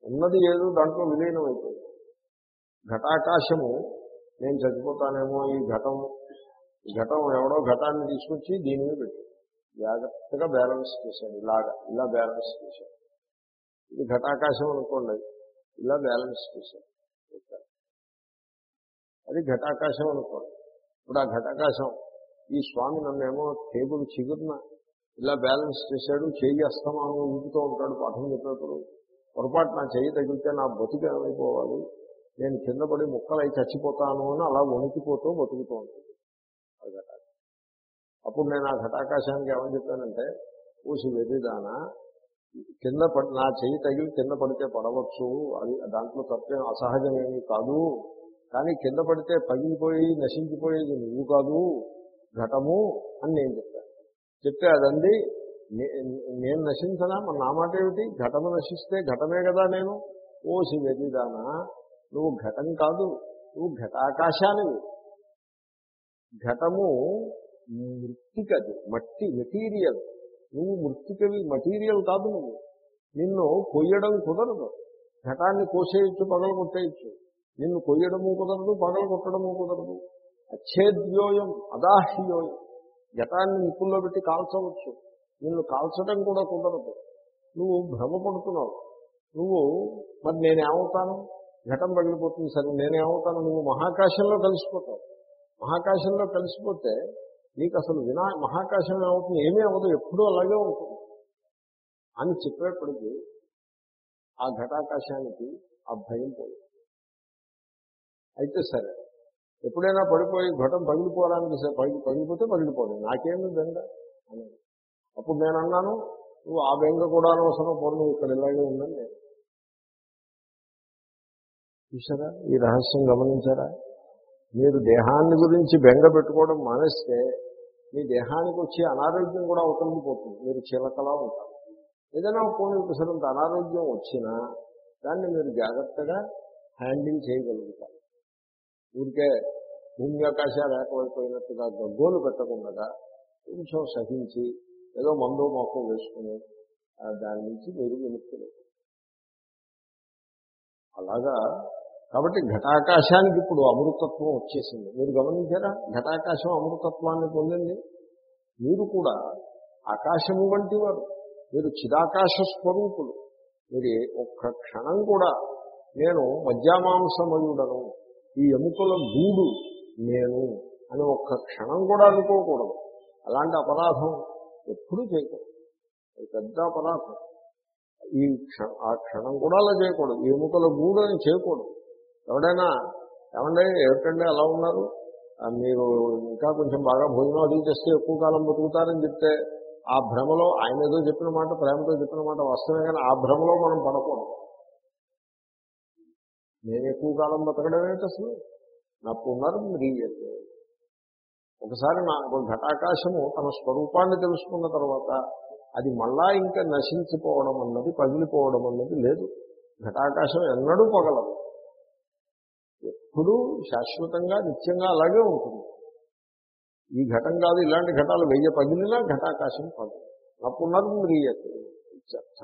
ఉన్నది ఏదో దాంట్లో విలీనమైపోయింది. ఘటాకాశము నేను చచ్చిపోతానేమో ఈ ఘటం ఘటం ఎవడో ఘటాన్ని తీసుకొచ్చి దీని మీద పెట్టి జాగ్రత్తగా బ్యాలెన్స్ చేశాడు. ఇలాగా ఇలా బ్యాలెన్స్ చేశాడు. ఇది ఘటాకాశం అనుకోండి. ఇలా బ్యాలెన్స్ చేశాడు. అది ఘటాకాశం అనుకోండి. ఇప్పుడు ఆ ఘటాకాశం ఈ స్వామి నన్నేమో టేబుల్ చిగురున ఇలా బ్యాలెన్స్ చేశాడు చేయి అస్తమానం ఊపుతూ ఉంటాడు పాఠం చెప్పినప్పుడు పొరపాటు నా చెయ్యి తగిలితే నా బతుకు ఏమైపోవాలి? నేను కింద పడి ముక్కలై చచ్చిపోతాను అని అలా వణికిపోతూ బతుకుతూ ఉంటుంది ఆ ఘటాకాశం అప్పుడు నేను ఆ ఘటాకాశానికి ఏమని చెప్పానంటే ఊసి వెర్రిదానా కింద పడి నా చెయ్యి తగిలి కింద పడితే పడవచ్చు. అది దాంట్లో తప్పేం అసహజమేమి కాదు. కానీ కింద పడితే పగిలిపోయి నశించిపోయేది నువ్వు కాదు ఘటము అని నేను చెప్పాను. చెప్తే అదండి నేను నశించనా? మన నా మాట ఏమిటి? ఘటము నశిస్తే ఘటమే కదా నేను. ఓసి వెదిదానా నువ్వు ఘటం కాదు. నువ్వు ఘటాకాశానివి. ఘటము మృత్తికది మట్టి మెటీరియల్ నువ్వు మృత్తికవి మెటీరియల్ కాదు నువ్వు. నిన్ను కొయ్యడం కుదరదు. ఘటాన్ని కోసేయచ్చు పగలు కొట్టేయచ్చు నిన్ను కొయ్యడము కుదరదు పగలు కొట్టడము కుదరదు. అచ్ఛేద్యోయం అదాహ్యోయం. ఘటాన్ని నిప్పుల్లో పెట్టి కాల్చవచ్చు. నిన్ను కాల్చడం కూడా కుదరదు. నువ్వు భ్రమపడుతున్నావు. నువ్వు మరి నేనేమవుతాను? ఘటం పగిలిపోతుంది సరే నేనేమవుతాను? నువ్వు మహాకాశంలో కలిసిపోతావు. మహాకాశంలో కలిసిపోతే నీకు అసలు వినా మహాకాశం ఏమవుతుంది? ఏమీ అవ్వదు. ఎప్పుడూ అలాగే ఉంటుంది. అని చెప్పేప్పటికీ ఆ ఘటాకాశానికి ఆ భయం పోయింది. అయితే సరే ఎప్పుడైనా పడిపోయి ఘటం పగిలిపోవడానికి సరే పగి పగిలిపోతే పగిలిపోదు నాకేమి బెంగ? అని. అప్పుడు నేను అన్నాను నువ్వు ఆ బెంగ కూడా అనవసరం పోను ఇక్కడ ఇలాగే ఉందని నేను చూసారా? ఈ రహస్యం గమనించారా? మీరు దేహాన్ని గురించి బెంగ పెట్టుకోవడం మానేస్తే మీ దేహానికి వచ్చే అనారోగ్యం కూడా అవతలిపోతుంది మీరు చిలకలా ఉంటారు. ఏదైనా పోనీ ఒకసారి అనారోగ్యం వచ్చినా దాన్ని మీరు జాగ్రత్తగా హ్యాండిల్ చేయగలుగుతారు. ఊరికే భూమి ఆకాశాలు ఏకమైపోయినట్టుగా గగ్గోలు పెట్టకుండా కొంచెం సహించి ఏదో మందో మొక్క వేసుకుని దాని నుంచి మీరు విముక్తులు అలాగా కాబట్టి ఘటాకాశానికి ఇప్పుడు అమృతత్వం వచ్చేసింది. మీరు గమనించారా? ఘటాకాశం అమృతత్వాన్ని పొందింది. మీరు కూడా ఆకాశము వంటి వారు. మీరు చిదాకాశ స్వరూపులు. మీరు ఒక్క క్షణం కూడా నేను మధ్యామాంసమయుడను. ఈ ఎముకల గూడు నేను అని ఒక్క క్షణం కూడా అనుకోకూడదు. అలాంటి అపరాధం ఎప్పుడూ చేయకూడదు. అది పెద్ద అపరాధం. ఈ క్ష ఆ క్షణం కూడా అలా చేయకూడదు. ఎముకల గూడు అని చేయకూడదు. ఎవడైనా ఏమండీ ఏమిటండి అలా ఉన్నారు? మీరు ఇంకా కొంచెం బాగా భోజనం అది చేస్తే ఎక్కువ కాలం బతుకుతారని చెప్తే ఆ భ్రమలో ఆయన ఏదో చెప్పిన మాట ప్రేమతో చెప్పిన మాట వస్తమే కానీ ఆ భ్రమలో మనం పడకూడదు. నేను ఎక్కువ కాలం బతకడం ఏంటి అసలు? నా మీరు ఒకసారి నా ఘటాకాశము తన స్వరూపాన్ని తెలుసుకున్న తర్వాత అది మళ్ళా ఇంకా నశించిపోవడం అన్నది పగిలిపోవడం అన్నది లేదు. ఘటాకాశం ఎన్నడూ పగలదు. ఎప్పుడు శాశ్వతంగా నిత్యంగా అలాగే ఉంటుంది. ఈ ఘటం కాదు ఇలాంటి ఘటాలు వెయ్యి పగిలినా ఘటాకాశం పగలదు నా పునర్మ్రియతే ఇత్యర్థ.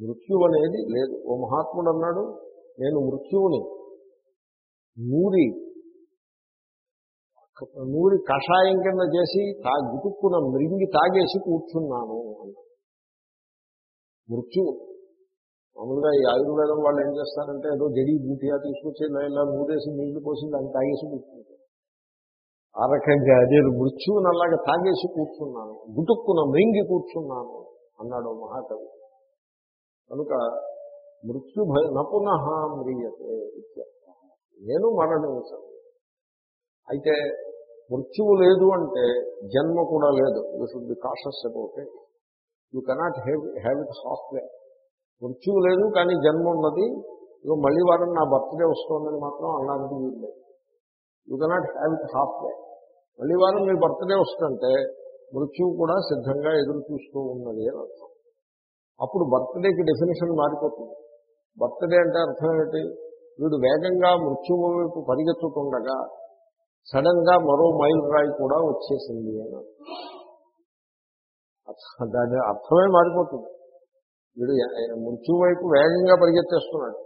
మృత్యు అనేది లేదు. ఓ మహాత్ముడు అన్నాడు నేను మృత్యువుని నూరి నూరి కషాయం కింద చేసి తా గుటుక్కున మృంగి తాగేసి కూర్చున్నాను అన్నాడు. మృత్యువు మామూలుగా ఈ ఆయుర్వేదం వాళ్ళు ఏం చేస్తారంటే ఏదో జడి బూటియా తీసుకొచ్చి ఇలా ఇలా నూరేసి నీళ్ళు పోసి దాన్ని తాగేసి కూర్చుంటారు ఆ రకంగా అదే మృత్యువుని అలాగే తాగేసి కూర్చున్నాను గుటుక్కున మింగి కూర్చున్నాను అన్నాడు మహాకవి. కనుక మృత్యు భయ నపునః మ్రియతే నేను మరణించను. అయితే మృత్యువు లేదు అంటే జన్మ కూడా లేదు. You should be cautious about it you cannot have have it half way మృత్యువు లేదు కానీ జన్మ ఉన్నది. ఇగో మళ్ళీ వారం నా బర్త్డే వస్తుందని మాత్రం అనడానికి వీలు లేదు you cannot have it half way మళ్ళీ వారం మీ బర్త్డే వస్తుంటే మృత్యువు కూడా సిద్ధంగా ఎదురు చూస్తూ ఉన్నది అని అర్థం. అప్పుడు బర్త్డేకి డెఫినేషన్ మారిపోతుంది. బర్త్డే అంటే అర్థం ఏంటి వీడు వేగంగా మృత్యువు వైపు పరిగెత్తుతుండగా సడన్గా మరో మైల్ రాయి కూడా వచ్చేసింది అని అర్థం. దాని అర్థమే మారిపోతుంది. వీడు ఎ- వైపు వేగంగా పరిగెత్తేస్తున్నాడు.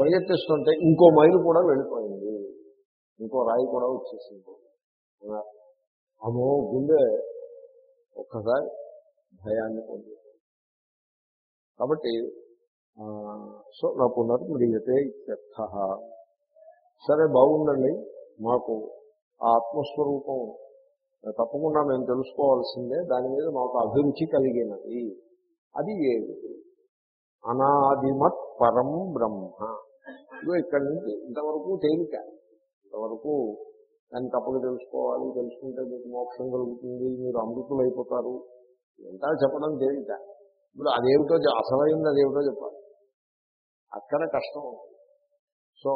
పరిగెత్తేస్తుంటే ఇంకో మైలు కూడా వెళ్ళిపోయింది. ఇంకో రాయి కూడా వచ్చేసింది. అమ్మో గుండె ఒక్కసారి భయాన్ని పొంది కాబట్టి సో నా పునర్మ్రియతే ఇత్యర్థ. సరే బాగుందండి మాకు ఆ ఆత్మస్వరూపం తప్పకుండా మేము తెలుసుకోవాల్సిందే. దాని మీద మాకు అభిరుచి కలిగినది. అది ఏడు. అనాదిమత్ పరం బ్రహ్మ. ఇదో ఇక్కడి నుంచి ఇంతవరకు తేలిక. ఇంతవరకు దాన్ని తప్పక తెలుసుకోవాలి తెలుసుకుంటే మీకు మోక్షం కలుగుతుంది మీరు అమృతులు అయిపోతారు ఎంత చెప్పడం తేలిక. ఇప్పుడు అదేమిటో అసలైంది అదేమిటో చెప్పాలి. అక్కడ కష్టం. సో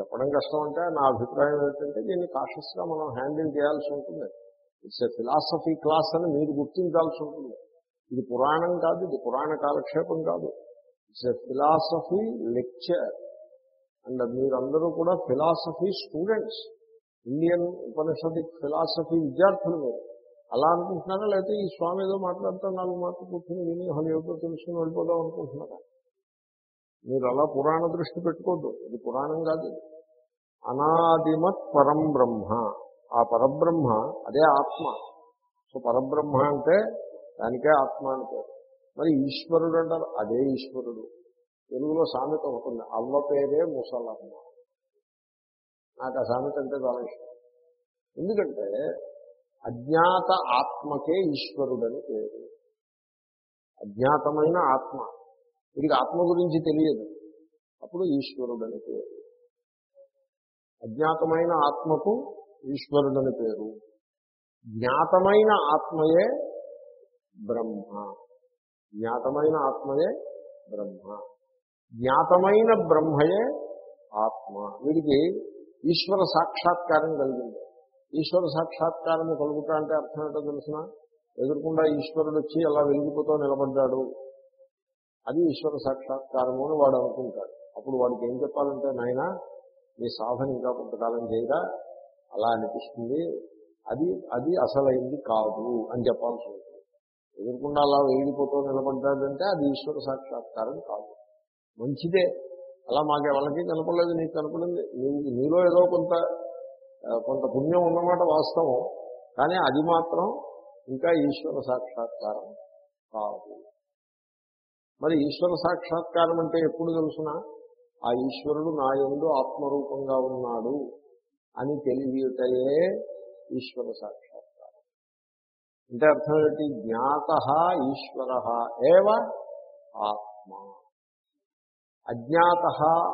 చెప్పడం కష్టం అంటే నా అభిప్రాయం ఏంటంటే దీన్ని కాషస్గా మనం హ్యాండిల్ చేయాల్సి ఉంటుంది. ఇట్స్ ఎ ఫిలాసఫీ క్లాస్ అని మీరు గుర్తించాల్సి ఉంటుంది. ఇది పురాణం కాదు ఇది పురాణ కాలక్షేపం కాదు. It's a philosophy lecture and మీరందరూ కూడా philosophy students Indian Upanishadic philosophy విద్యార్థులు మీరు. అలా అనుకుంటున్నారా? లేకపోతే ఈ స్వామి ఏదో మాట్లాడుతూ నాలుగు మాటలు కూర్చొని విని అసలు ఏమిటో తెలుసుకుని వెళ్ళిపోదాం అనుకుంటున్నారా? మీరు అలా పురాణ దృష్టి పెట్టుకోవద్దు ఇది పురాణం కాదు. అనాదిమత్ పరం బ్రహ్మ ఆ పరబ్రహ్మ అదే ఆత్మ. సో పరబ్రహ్మ అంటే దానికే ఆత్మ అని పేరు. మరి ఈశ్వరుడు అంటారు అదే ఈశ్వరుడు. తెలుగులో సామెత ఉంటుంది అవ్వ పేరే ముసలమ్మ. నాకు ఆ సామెత అంటే చాలా ఇష్టం. ఎందుకంటే అజ్ఞాత ఆత్మకే ఈశ్వరుడని పేరు. అజ్ఞాతమైన ఆత్మ. వీడికి ఆత్మ గురించి తెలియదు. అప్పుడు ఈశ్వరుడని పేరు. అజ్ఞాతమైన ఆత్మకు ఈశ్వరుడని పేరు. జ్ఞాతమైన ఆత్మయే బ్రహ్మ. జ్ఞాతమైన ఆత్మయే బ్రహ్మ. జ్ఞాతమైన బ్రహ్మయే ఆత్మ. వీడికి ఈశ్వర సాక్షాత్కారం కలిగింది. ఈశ్వర సాక్షాత్కారము కలుగుతా అంటే అర్థం ఏంటో తెలిసిన? ఎదురుకుండా ఈశ్వరుడు వచ్చి అలా వెలిగిపోతూ నిలబడ్డాడు. అది ఈశ్వర సాక్షాత్కారము అని వాడు అనుకుంటాడు. అప్పుడు వాడికి ఏం చెప్పాలంటే నాయన నీ సాధన ఇంకా కొంతకాలం చేయగా అలా అనిపిస్తుంది. అది అది అసలైంది కాదు అని చెప్పాల్సి ఉంటుంది. ఎదురుకుండా అలా వేడిపోతూ నిలబడ్డాడంటే అది ఈశ్వర సాక్షాత్కారం కాదు. మంచిదే. అలా మాకు ఎవరికి కనపడలేదు నీకు కనపడింది. నీలో ఏదో కొంత కొంత పుణ్యం ఉన్నమాట వాస్తవం. కానీ అది మాత్రం ఇంకా ఈశ్వర సాక్షాత్కారం కాదు. మరి ఈశ్వర సాక్షాత్కారం అంటే ఎప్పుడు తెలుసునా? ఆ ఈశ్వరుడు నా ఎందు ఆత్మరూపంగా ఉన్నాడు అని తెలియటయే ఈశ్వర సాక్షి అంటే అర్థం ఏంటి? జ్ఞాత ఈశ్వర ఏవ ఆత్మ. అజ్ఞాత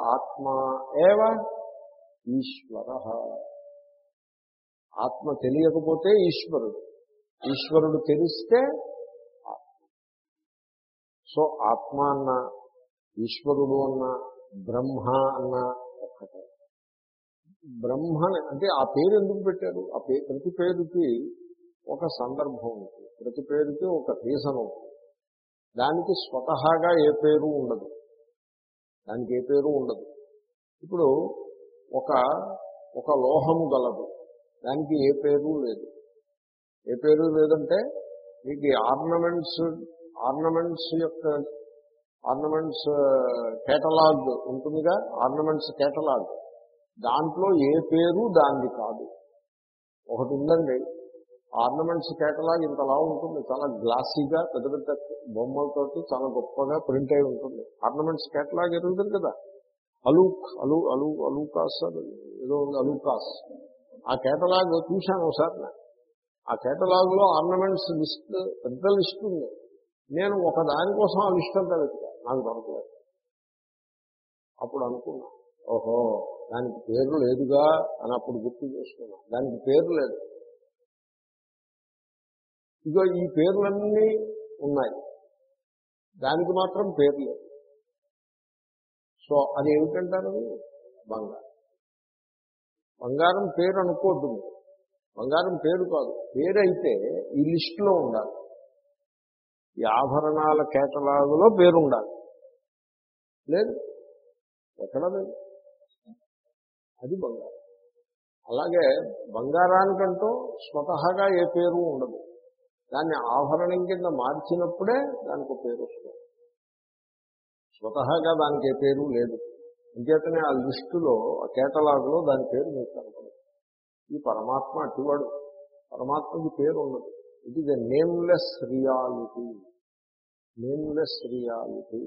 ఆత్మ ఏవ ఈశ్వర. ఆత్మ తెలియకపోతే ఈశ్వరుడు. ఈశ్వరుడు తెలిస్తే ఆత్మ. సో ఆత్మ అన్న ఈశ్వరుడు అన్న బ్రహ్మ అన్న ఒక్కటే. బ్రహ్మ అంటే ఆ పేరు ఎందుకు పెట్టారు? ఆ పే ప్రతి పేరుకి ఒక సందర్భం ఉంటుంది ప్రతి పేరుకి ఒక రీజన్ ఉంటుంది దానికి స్వతహాగా ఏ పేరు ఉండదు. దానికి ఏ పేరు ఉండదు. ఇప్పుడు ఒక ఒక లోహము గలదు. దానికి ఏ పేరు లేదు. ఏ పేరు లేదంటే మీకు ఆర్నమెంట్స్ ఆర్నమెంట్స్ యొక్క ఆర్నమెంట్స్ కేటలాగ్ ఉంటుందిగా? Ornaments catalogue. దాంట్లో ఏ పేరు దానికి కాదు. ఒకటి ఉందండి. ఆర్నమెంట్స్ కేటలాగ్ ఇంతలా ఉంటుంది. చాలా గ్లాసీగా పెద్ద పెద్ద బొమ్మలతోటి చాలా గొప్పగా ప్రింట్ అయి ఉంటుంది. ఆర్నమెంట్స్ కేటలాగ్ ఎరుగుతుంది కదా. అలూక్ అలూ అలూ అలూకాస్ ఏదో ఉంది అలూకాస్. ఆ కేటలాగ్ చూశాను ఒకసారి. నేను. ఆ కేటలాగ్లో ఆర్నమెంట్స్ లిస్ట్ పెద్ద లిస్ట్ ఉంది. నేను ఒక దానికోసం ఆ లిస్ట్ అంతా వెతికా నాకు దొరకలేదు. అప్పుడు అనుకున్నా ఓహో దానికి పేరు లేదుగా అని అప్పుడు గుర్తు చేసుకున్నా. దానికి పేరు లేదు. ఇగో ఈ పేర్లన్నీ ఉన్నాయి. దానికి మాత్రం పేరు లేదు సో అది ఏమిటంటారు? బంగారం. బంగారం పేరు అనుకోవద్దు బంగారం పేరు కాదు. పేరు అయితే ఈ లిస్టులో ఉండాలి. ఈ ఆభరణాల కేటలాగులో పేరు ఉండాలి లేదు? ఎక్కడ లేదు? అది బంగారం. అలాగే బంగారానికంటూ స్వతహాగా ఏ పేరు ఉండదు. దాన్ని ఆభరణం కింద మార్చినప్పుడే దానికి ఒక పేరు వస్తుంది. స్వతహాగా దానికి ఏ పేరు లేదు. అంచేతనే ఆ లిస్టులో ఆ కేటలాగ్లో దాని పేరు మీకు కనపడదు. ఈ పరమాత్మ అటువాడు. పరమాత్మకి పేరు ఉన్నది. It is a nameless reality nameless reality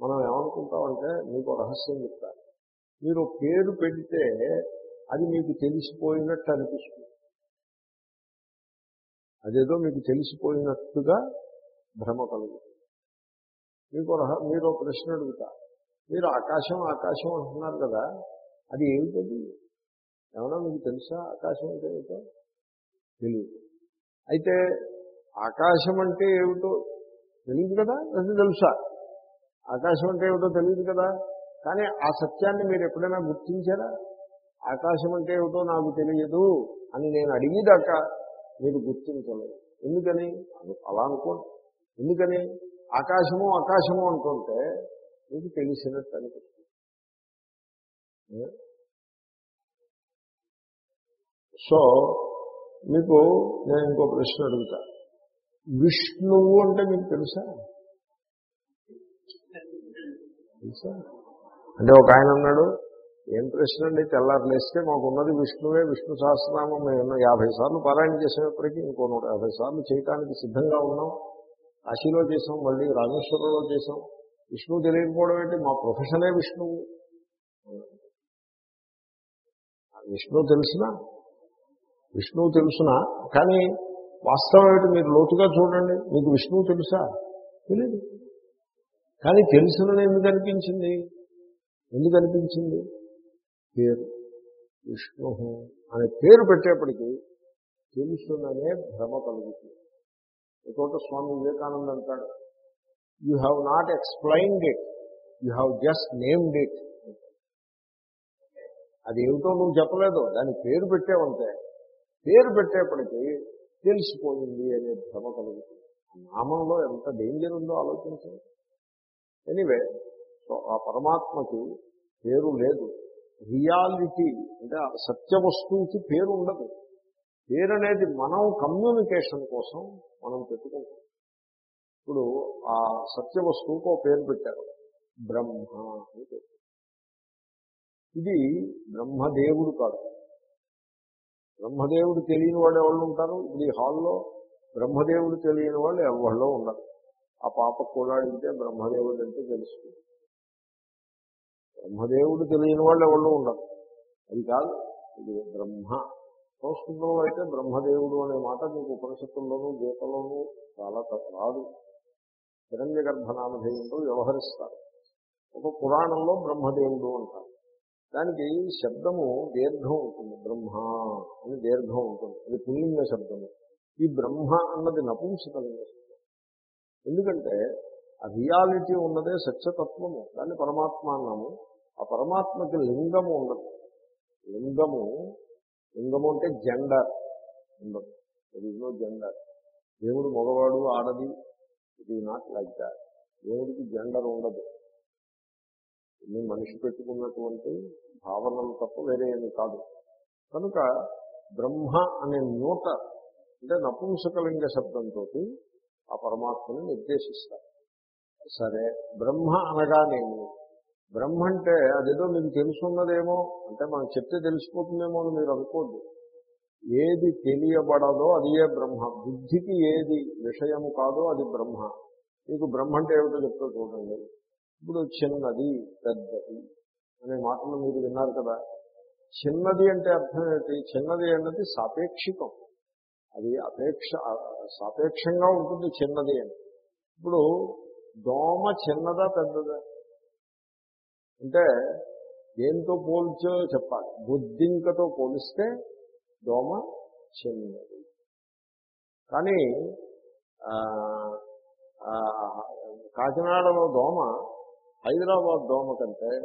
మనం ఏమనుకుంటామంటే మీకు రహస్యం చెప్తారు మీరు పేరు పెడితే అది మీకు తెలిసిపోయినట్టు అనిపిస్తుంది. అదేదో మీకు తెలిసిపోయినట్టుగా భ్రమ కలుగుతుంది. మీకు మీరు ఒక ప్రశ్న అడుగుతా. మీరు ఆకాశం ఆకాశం అంటున్నారు కదా అది ఏమిటది? ఏమన్నా మీకు తెలుసా ఆకాశం అంటే ఏమిటో? తెలియదు. అయితే ఆకాశం అంటే ఏమిటో తెలియదు కదా? అది తెలుసా? ఆకాశం అంటే ఏమిటో తెలియదు కదా? కానీ ఆ సత్యాన్ని మీరు ఎప్పుడైనా గుర్తించారా? ఆకాశం అంటే ఏమిటో నాకు తెలియదు అని నేను అడిగేదాకా మీరు గుర్తించలేదు. ఎందుకని? అలా అనుకోండి. ఎందుకని? ఆకాశము ఆకాశము అంటుంటే మీకు తెలిసినట్టు అనిపిస్తుంది. సో మీకు నేను ఇంకో ప్రశ్న అడుగుతా. విష్ణువు అంటే మీకు తెలుసా? తెలుసా? అంటే ఒక ఆయన అన్నాడు ఏం ప్రశ్న అండి? తెల్లారు లేస్తే మాకున్నది విష్ణువే విష్ణు సహస్రనామం మేము యాభై సార్లు పారాయణ చేసేటప్పటికీ ఇంకో నూట యాభై సార్లు చేయటానికి సిద్ధంగా ఉన్నాం. కాశీలో చేసాం మళ్ళీ రామేశ్వరంలో చేసాం విష్ణువు తెలియకపోవడం ఏంటి? మా ప్రొఫెషనే విష్ణువు. విష్ణువు తెలిసినా? విష్ణువు తెలుసునా? కానీ వాస్తవం ఏమిటి? మీరు లోతుగా చూడండి. మీకు విష్ణువు తెలుసా? తెలియదు కానీ తెలుసునని ఎందుకు అనిపించింది? ఎందుకు అనిపించింది? పేరు. విష్ణు అనే పేరు పెట్టేప్పటికీ తెలుసుననే భ్రమ కలుగుతుంది. ఒకట స్వామి వివేకానంద అంటాడు you have not explained it you have just named it అది ఏమిటో నువ్వు చెప్పలేదు. దాని పేరు పెట్టేవంటే పేరు పెట్టేప్పటికీ తెలిసిపోయింది అనే భ్రమ కలుగుతుంది. నామంలో ఎంత డేంజర్ ఉందో ఆలోచించండి. ఎనీవే సో ఆ పరమాత్మకి పేరు లేదు. రియాలిటీ అంటే సత్య వస్తువుకి పేరు ఉండదు పేరు అనేది మనం కమ్యూనికేషన్ కోసం మనం పెట్టుకుంటాం. ఇప్పుడు ఆ సత్య వస్తువుకు ఒక పేరు పెట్టారు. బ్రహ్మ అని ఇది బ్రహ్మదేవుడు కాదు. బ్రహ్మదేవుడు తెలియని వాళ్ళు ఎవరు ఉంటారు? ఇప్పుడు ఈ హాల్లో బ్రహ్మదేవుడు తెలియని వాళ్ళు ఎవరిలో ఉండరు. ఆ పాప కూడా బ్రహ్మదేవుడు అంటే తెలుస్తుంది బ్రహ్మదేవుడు తెలియని వాళ్ళు ఎవరు ఉండరు. అది కాదు ఇది బ్రహ్మ. సంస్కృతంలో అయితే బ్రహ్మదేవుడు అనే మాట మీకు ఉపనిషత్తుల్లోనూ గీతలోనూ చాలా తప్ప రాదు. హిరణ్య గర్భనామధేయంతో వ్యవహరిస్తారు. ఒక పురాణంలో బ్రహ్మదేవుడు అంటారు. దానికి శబ్దము దీర్ఘం ఉంటుంది బ్రహ్మ అని దీర్ఘం ఉంటుంది. అది పుల్లింగ శబ్దము. ఈ బ్రహ్మ అన్నది నపుంసకలింగ శబ్దం. ఎందుకంటే ఆ రియాలిటీ ఉన్నదే సత్యతత్వము దాన్ని పరమాత్మ అన్నాము. ఆ పరమాత్మకి లింగము ఉండదు. లింగము లింగము అంటే జెండర్ ఉండదు. ఇట్ ఈజ్ నో జెండర్ దేవుడు మగవాడు ఆడది it is not like that దేవుడికి జెండర్ ఉండదు. ఇన్ని మనిషి పెట్టుకున్నటువంటి భావనలు తప్ప వేరే ఏమి కాదు. కనుక బ్రహ్మ అనే నూట అంటే నపుంసకలింగ శబ్దంతో ఆ పరమాత్మని నిర్దేశిస్తారు. సరే బ్రహ్మ అనగానేమి బ్రహ్మ అంటే అదేదో మీకు తెలుసున్నదేమో అంటే మనం చెప్తే తెలిసిపోతుందేమో అని మీరు అనుకోద్దు. ఏది తెలియబడదో అదియే బ్రహ్మ. బుద్ధికి ఏది విషయము కాదో అది బ్రహ్మ. మీకు బ్రహ్మ అంటే ఏమిటో చెప్తా చూడండి. ఇప్పుడు చిన్నది పెద్దది అనే మాటలు మీరు విన్నారు కదా. చిన్నది అంటే అర్థం ఏంటి? చిన్నది అన్నది సాపేక్షికం. అది అపేక్ష సాపేక్షంగా ఉంటుంది చిన్నది అని ఇప్పుడు దోమ చిన్నదా పెద్దదా? అంటే దేంతో పోల్చో చెప్పాలి. బుద్ధింకతో పోలిస్తే దోమ చిన్నది. కానీ ఆ, ఆ, కాకినాడలో దోమ హైదరాబాద్ దోమ కంటే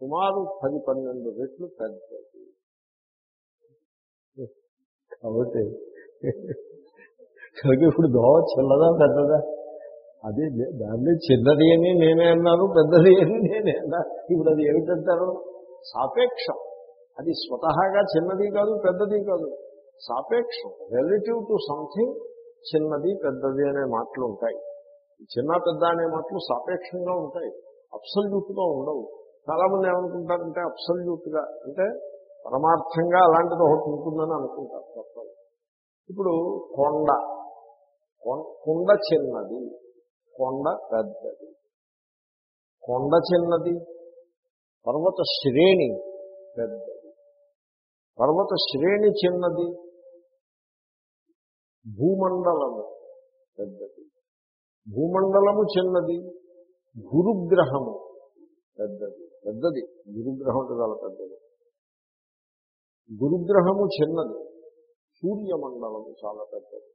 సుమారు పది పన్నెండు రెట్లు పెద్దది. కాబట్టి కాబట్టి ఇప్పుడు దోమ చిన్నదా పెద్దదా? అది దాన్ని చిన్నది అని నేనే అన్నాను పెద్దది అని నేనే అన్నాను ఇప్పుడు అది ఏమిటంటారు? సాపేక్షం. అది స్వతహాగా చిన్నది కాదు పెద్దది కాదు. సాపేక్షం. రిలేటివ్ టు సంథింగ్ చిన్నది పెద్దది అనే మాటలు ఉంటాయి. చిన్న పెద్ద అనే మాటలు సాపేక్షంగా ఉంటాయి. అప్సల్యూట్గా ఉండవు. చాలామంది ఏమనుకుంటారంటే అప్సల్యూట్గా అంటే పరమార్థంగా అలాంటిది ఒకటి ఉంటుందని అనుకుంటారు తప్పదు ఇప్పుడు కొండ. కొం- కొండ చిన్నది. కొండ పెద్దది. కొండ చిన్నది పర్వత శ్రేణి పెద్దది. పర్వత శ్రేణి చిన్నది భూమండలము పెద్దది. భూమండలము చిన్నది గురుగ్రహము పెద్దది. పెద్దది. గురుగ్రహం అంటే చాలా పెద్దది. గురుగ్రహము చిన్నది సూర్యమండలము చాలా పెద్దది.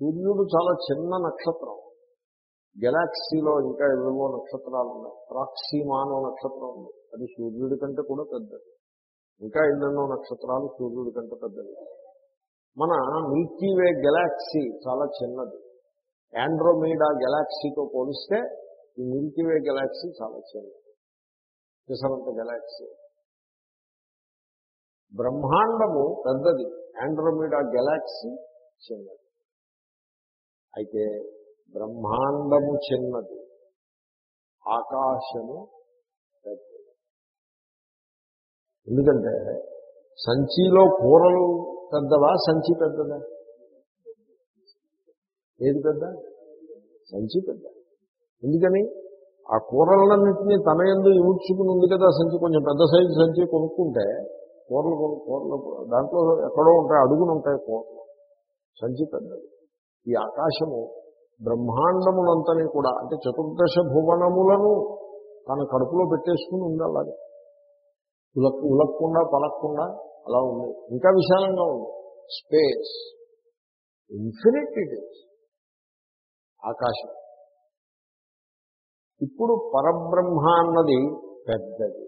సూర్యుడు చాలా చిన్న నక్షత్రం. గెలాక్సీలో ఇంకా ఏవేవో నక్షత్రాలు ఉన్నాయి ప్రాక్సీమానో నక్షత్రం ఉంది. అది సూర్యుడి కంటే కూడా పెద్దది. ఇంకా ఎన్నెన్నో నక్షత్రాలు సూర్యుడి కంటే పెద్దది మన మిల్కీవే గెలాక్సీ చాలా చిన్నది. ఆండ్రోమీడా గెలాక్సీతో పోలిస్తే ఈ మిల్కీవే గెలాక్సీ చాలా చిన్నది. విసరంత గెలాక్సీ. బ్రహ్మాండము పెద్దది. ఆండ్రోమీడా గెలాక్సీ చిన్నది. అయితే బ్రహ్మాండము చిన్నది. ఆకాశము పెద్దది. ఎందుకంటే సంచిలో కూరలు పెద్దవా? సంచి పెద్దదా? ఏది పెద్ద? సంచి పెద్ద. ఎందుకని? ఆ కూరలన్నింటినీ తన ఎందు ఇముడ్చుకుని ఉంది కదా సంచి. కొంచెం పెద్ద సైజు సంచి కొనుక్కుంటే కూరలు కొను కూరలు దాంట్లో ఎక్కడో ఉంటాయి అడుగులు ఉంటాయి కూరలు. సంచి పెద్దది. ఈ ఆకాశము బ్రహ్మాండములంతని కూడా అంటే చతుర్దశ భువనములను తన కడుపులో పెట్టేసుకుని ఉంది అలాగే ఉలక్ ఉలక్కుండా పలక్కుండా అలా ఉంది ఇంకా విశాలంగా ఉంది. స్పేస్. ఇన్ఫినిట్ ఇట్ ఈస్ ఆకాశం. ఇప్పుడు పరబ్రహ్మ అన్నది పెద్దది.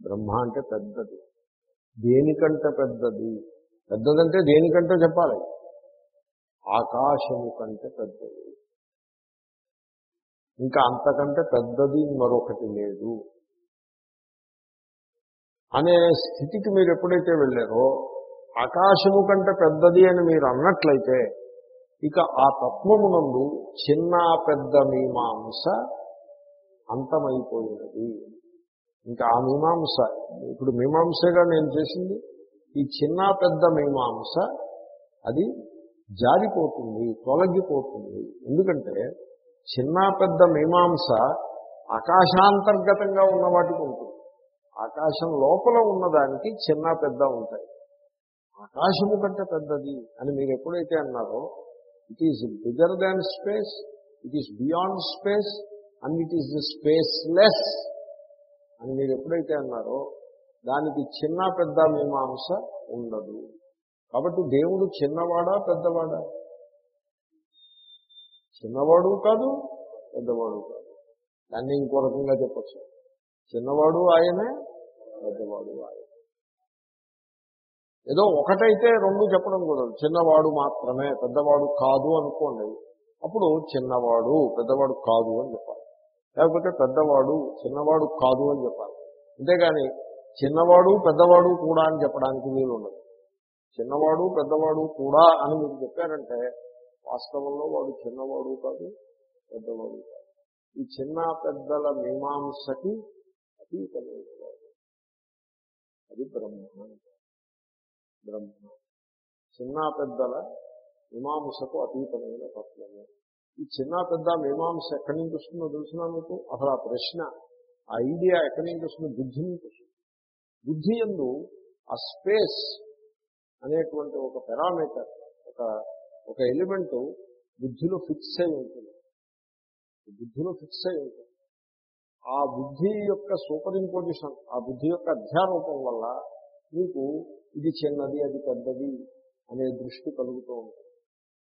బ్రహ్మ అంటే పెద్దది. దేనికంటే పెద్దది? పెద్దదంటే దేనికంటే చెప్పాలి. ఆకాశము కంటే పెద్దది. ఇంకా అంతకంటే పెద్దది మరొకటి లేదు. అనే స్థితికి మీరు ఎప్పుడైతే వెళ్ళారో ఆకాశము కంటే పెద్దది అని మీరు అన్నట్లయితే ఇక ఆ తత్వమునందు చిన్న పెద్ద మీమాంస అంతమైపోయినది. ఇంకా ఆ మీమాంస ఇప్పుడు మీమాంసగా నేను చేసింది ఈ చిన్న పెద్ద మీమాంస అది జారిపోతుంది తొలగిపోతుంది. ఎందుకంటే చిన్న పెద్ద మీమాంస ఆకాశాంతర్గతంగా ఉన్న వాటికి ఉంటుంది. ఆకాశం లోపల ఉన్నదానికి చిన్న పెద్ద ఉంటాయి. ఆకాశము కంటే పెద్దది అని మీరు ఎప్పుడైతే అన్నారో it is bigger than space it is beyond space and it is spaceless అని మీరు ఎప్పుడైతే అన్నారో దానికి చిన్న పెద్ద మీమాంస ఉండదు. కాబట్టి దేవుడు చిన్నవాడా పెద్దవాడా? చిన్నవాడు కాదు పెద్దవాడు కాదు. దాన్ని ఇంకో రకంగా చెప్పచ్చు. చిన్నవాడు ఆయనే పెద్దవాడు ఆయన. ఏదో ఒకటైతే రెండు చెప్పడం కుదరదు చిన్నవాడు మాత్రమే పెద్దవాడు కాదు అనుకోండి. అప్పుడు చిన్నవాడు పెద్దవాడు కాదు అని చెప్పాలి. లేకపోతే పెద్దవాడు చిన్నవాడు కాదు అని చెప్పాలి. అంతేగాని చిన్నవాడు పెద్దవాడు కూడా అని చెప్పడానికి వీలుండదు. చిన్నవాడు పెద్దవాడు కూడా అని మీరు చెప్పారంటే వాస్తవంలో వాడు చిన్నవాడు కాదు పెద్దవాడు కాదు. ఈ చిన్న పెద్దల మీమాంసకి అతీతమైన వాడు అది బ్రహ్మ. బ్రహ్మ. చిన్న పెద్దల మీమాంసకు అతీతమైన తత్వము. ఈ చిన్న పెద్ద మీమాంస ఎక్కడి నుంచి వస్తుందో తెలిసినా మీకు? అసలు ఆ ప్రశ్న ఆ ఐడియా ఎక్కడి నుంచి వస్తుందో బుద్ధి నుంచి వస్తుంది బుద్ధి ఎందు ఆ స్పేస్ అనేటువంటి ఒక పెరామీటర్ ఒక ఒక ఎలిమెంట్ బుద్ధిలో ఫిక్స్ అయి ఉంటుంది. బుద్ధిలో ఫిక్స్ అయి ఉంటుంది. ఆ బుద్ధి యొక్క సూపర్ ఇంపోజిషన్ ఆ బుద్ధి యొక్క అధ్యారూపం వల్ల మీకు ఇది చిన్నది అది పెద్దది అనే దృష్టి కలుగుతూ ఉంటుంది.